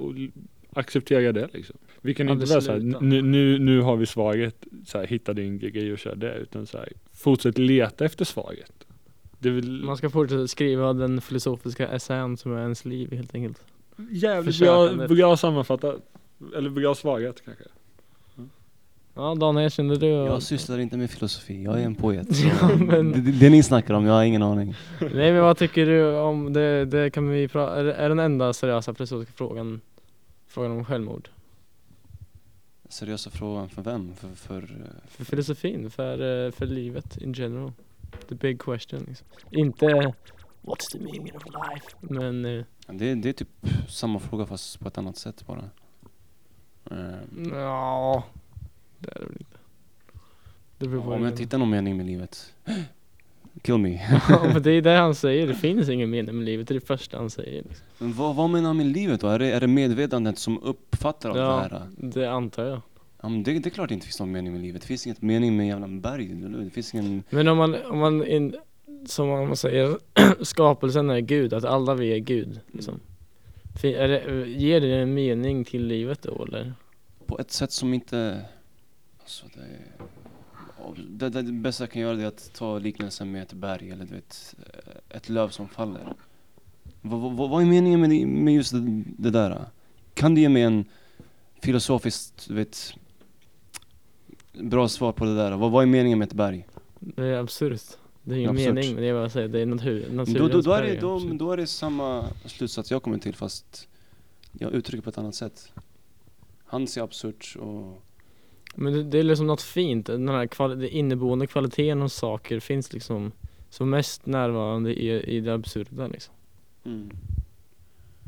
Och acceptera det liksom. Vi kan inte vara såhär, nu, nu, nu har vi svaret, så här, hitta din grej och kör det. Utan så här, fortsätt leta efter svaret. Väl Man ska fortsätta skriva den filosofiska essän som är ens liv helt enkelt. jävligt bra, bra sammanfattat. Eller bra svaret kanske. Ja Daniel, känner du? Jag sysslar inte med filosofi, jag är en poet. Ja, men- det, det, det ni snackar om, jag har ingen aning. Nej men vad tycker du om det, det kan vi prata, är, är den enda seriösa filosofiska frågan Frågan om självmord? Seriösa frågan, för vem? För, för, För filosofin, för, eh, för livet in general The big question liksom. Inte What's the meaning of life? Men eh, det, det är typ samma fråga fast på ett annat sätt bara. Eh, ja Det är det väl inte Det beror på om vad jag tittar någon mening med livet, kill me. Ja men det är det han säger, det finns ingen mening med livet, det är det första han säger liksom. Men vad, vad menar han med livet då? Är det, är det medvetandet som uppfattar allt Ja. det här? Det antar jag Ja, men det, det är klart det inte finns någon mening med livet. Det finns inget mening med jävla berg. Det finns ingen... Men om man, om man in, som man säger, skapelsen är Gud, att alla vi är Gud liksom. Är det, ger det en mening till livet då eller? På ett sätt som inte... Alltså det, ja, det, det, det bästa jag kan göra är att ta liknelsen med ett berg eller du vet, eh, ett löv som faller. Vad, vad, vad är meningen med, det- med just det, där? Kan du ge mig en filosofiskt, du vet, bra svar på det där? Vad, vad är meningen med ett berg? Det är absurt. Det är ingen Absurt. mening, men det är vad jag säger, det är natur, Då, naturens då, då, är det, då, då är det samma slutsats jag kommer till fast jag uttrycker på ett annat sätt. Han ser absurt och Men det, det är liksom något fint, den här kvali- den inneboende kvaliteten hos saker finns liksom som mest närvarande i, i det absurda liksom. mm.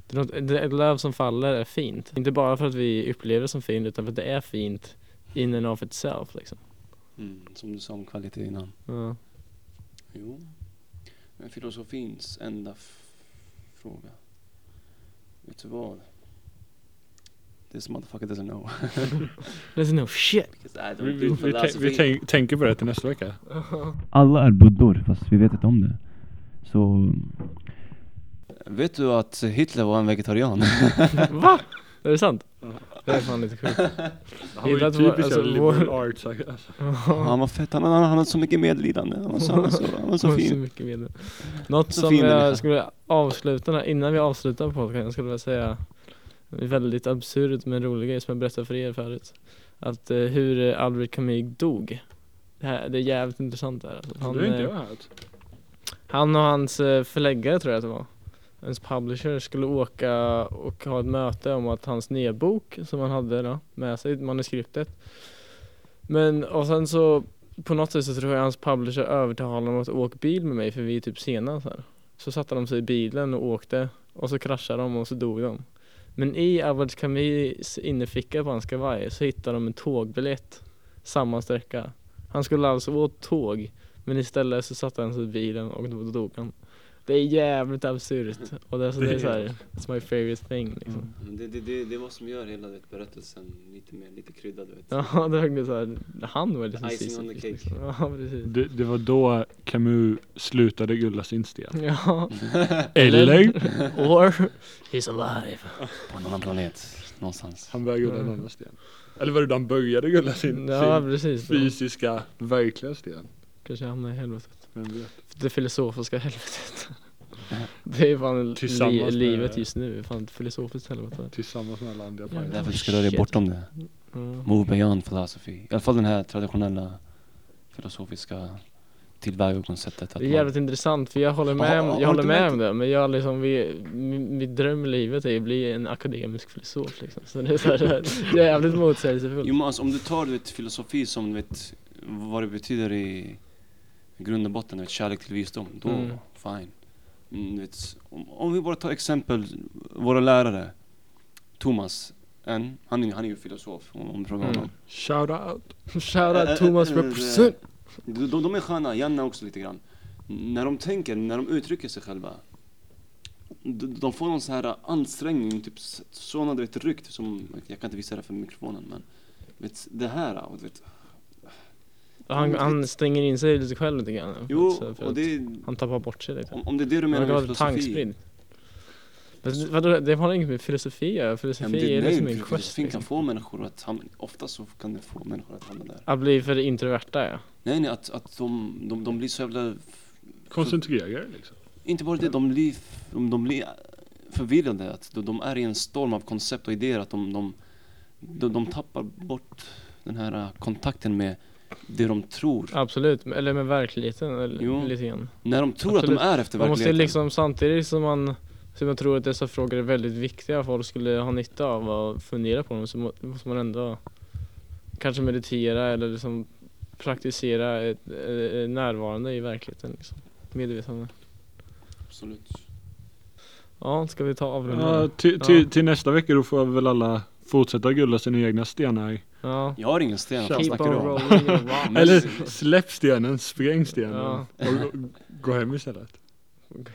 Det är något, det, ett löv som faller är fint. Inte bara för att vi upplever det som fint utan för att det är fint in and of itself liksom. Mm. som du sa om kvalitet innan. Ja. Jo. Men filosofins enda fråga. Vet du vad? This motherfucker doesn't know. There's no shit. Vi, tänker på det till nästa vecka. Alla är buddor fast vi vet inte om det. Så... Vet du att Hitler var en vegetarian? Va? Är det sant? Det är fan lite sjukt. Han var ju typiskt alltså, liberal vår- arts. Alltså. han var fett, han, han, han hade så mycket medlidande. Han var så, han var så, han var så Så fin. mycket med det. Något Så som fin jag skulle avsluta, innan vi avslutar podcasten, jag skulle vilja säga väldigt absurd men rolig grej som jag berättade för er förut. Att eh, hur Albert Camus dog. Det, här, det är jävligt intressant det här. Alltså. Han, det inte eh, jag hört. han och hans eh, förläggare tror jag att det var. Hans publisher skulle åka och ha ett möte om att hans nya bok som han hade då, med sig, manuskriptet. Men och sen så på något sätt så tror jag hans publisher övertalade honom att åka bil med mig för vi är typ sena så här. Så satte de sig i bilen och åkte och så kraschade de och så dog de. Men i Abbas Kamis innerficka på hans kavaj så hittade de en tågbiljett samma sträcka. Han skulle alltså åka tåg men istället så satte han sig i bilen och då dog han. Det är jävligt absurt och det, så det är så här, it's my favorite thing liksom. Men Det, det, det, det är vad som gör hela vet, berättelsen lite mer, lite kryddad du vet. Ja, det är verkligen så här, han var liksom Icing on the cake. liksom. Ja, precis. Det, det var då Camus slutade gulla sin sten. Ja, Eller? or he's alive. På en annan planet, någonstans. Han började gulla en annan sten. Eller var det då han började gulla sin, Ja, sin precis. fysiska, verkliga sten? Kanske hamnar i helvetet. Vem vet? Det filosofiska helvetet. Det är fan li med- livet just nu, fan ett filosofiskt helvete. Tillsammans med alla andra Ja. Därför ska du röra dig bortom det. Mm. Move beyond philosophy. I alla fall den här traditionella filosofiska tillvägagångssättet. Det är man- jävligt intressant för jag håller med, om, jag håller med om det men jag liksom, vi, min- mitt dröm i livet är att bli en akademisk filosof liksom. Så det är, så här, jävligt motsägelsefullt. Jo men alltså, om du tar du vet, filosofi som du vet vad det betyder i grund och botten, vet, kärlek till visdom, då Mm. fine. Mm, vet, om, om vi bara tar exempel, våra lärare. Thomas, en, han, är- han är ju filosof om, om frågar Mm. honom. Shout out. Shoutout Thomas Eh, eh, represent! De, de, de är sköna, Janne också lite grann. När de tänker, när de uttrycker sig själva. De, de får någon så här ansträngning, typ sådana du vet rykt som, jag kan inte visa det för mikrofonen men. Vet, det här, och vet. Han, han stänger in sig lite själv lite grann. Jo, Så för och det, Han tappar bort sig lite. om, om det är det du menar med filosofi. tankspridd. Vadå, det har inget med filosofi att göra. Ja, Filosofi men det, är nej, liksom en quest filosofin kan liksom. få människor att hamna, ofta så kan det få människor att hamna där. Att bli för introverta ja. Nej nej, att, att de, de, de blir så jävla Koncentrera er liksom. Inte bara det, de blir, de, de blir förvirrade. Att de, de är i en storm av koncept och idéer. Att de, de, de, de tappar bort den här kontakten med det de tror. Absolut, eller med verkligheten eller, Jo. lite grann. När de tror Absolut. att de är efter Man måste verkligheten. liksom samtidigt som man som jag tror att dessa frågor är väldigt viktiga folk skulle ha nytta av och fundera på dem så må- måste man ändå kanske meditera eller liksom praktisera ett, eh, närvarande i verkligheten liksom. Medvetande. Absolut. Ja, ska vi ta avrunda? Ja, till, till, till nästa vecka då får väl alla fortsätta gulla sina egna stenar. Ja. Jag har ingen sten, vad snackar du om? Eller släpp stenen, spräng stenen Ja. och gå, gå hem istället.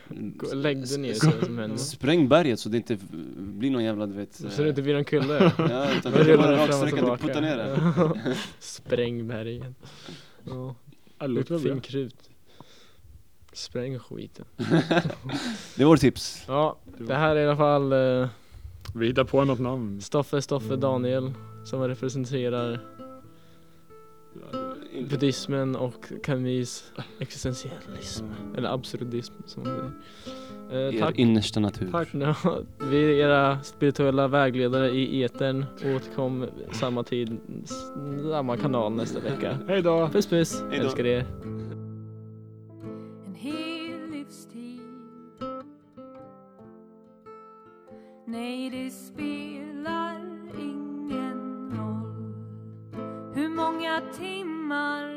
Gå- Lägg dig ner så som händer. Spräng berget så det inte blir någon jävla du vet. Så det inte blir någon kulle. Ja, utan det är bara den rak fram och sträcka, du puttar ner det. Spräng bergen. Ja, uppfinn krut. Spräng skiten. Det är vårt tips. Ja, det här är i alla fall eh, Vi hittar på något namn. Stoffe Stoffe Daniel som representerar buddhismen och Camus existentialism. Eller absurdism som man säger. Eh, Er tack. innersta natur. Tack. Ja, vi är era spirituella vägledare i etern. Återkom samma tid, samma kanal nästa vecka. Hej då! Puss puss, Hej då. älskar er. en hel många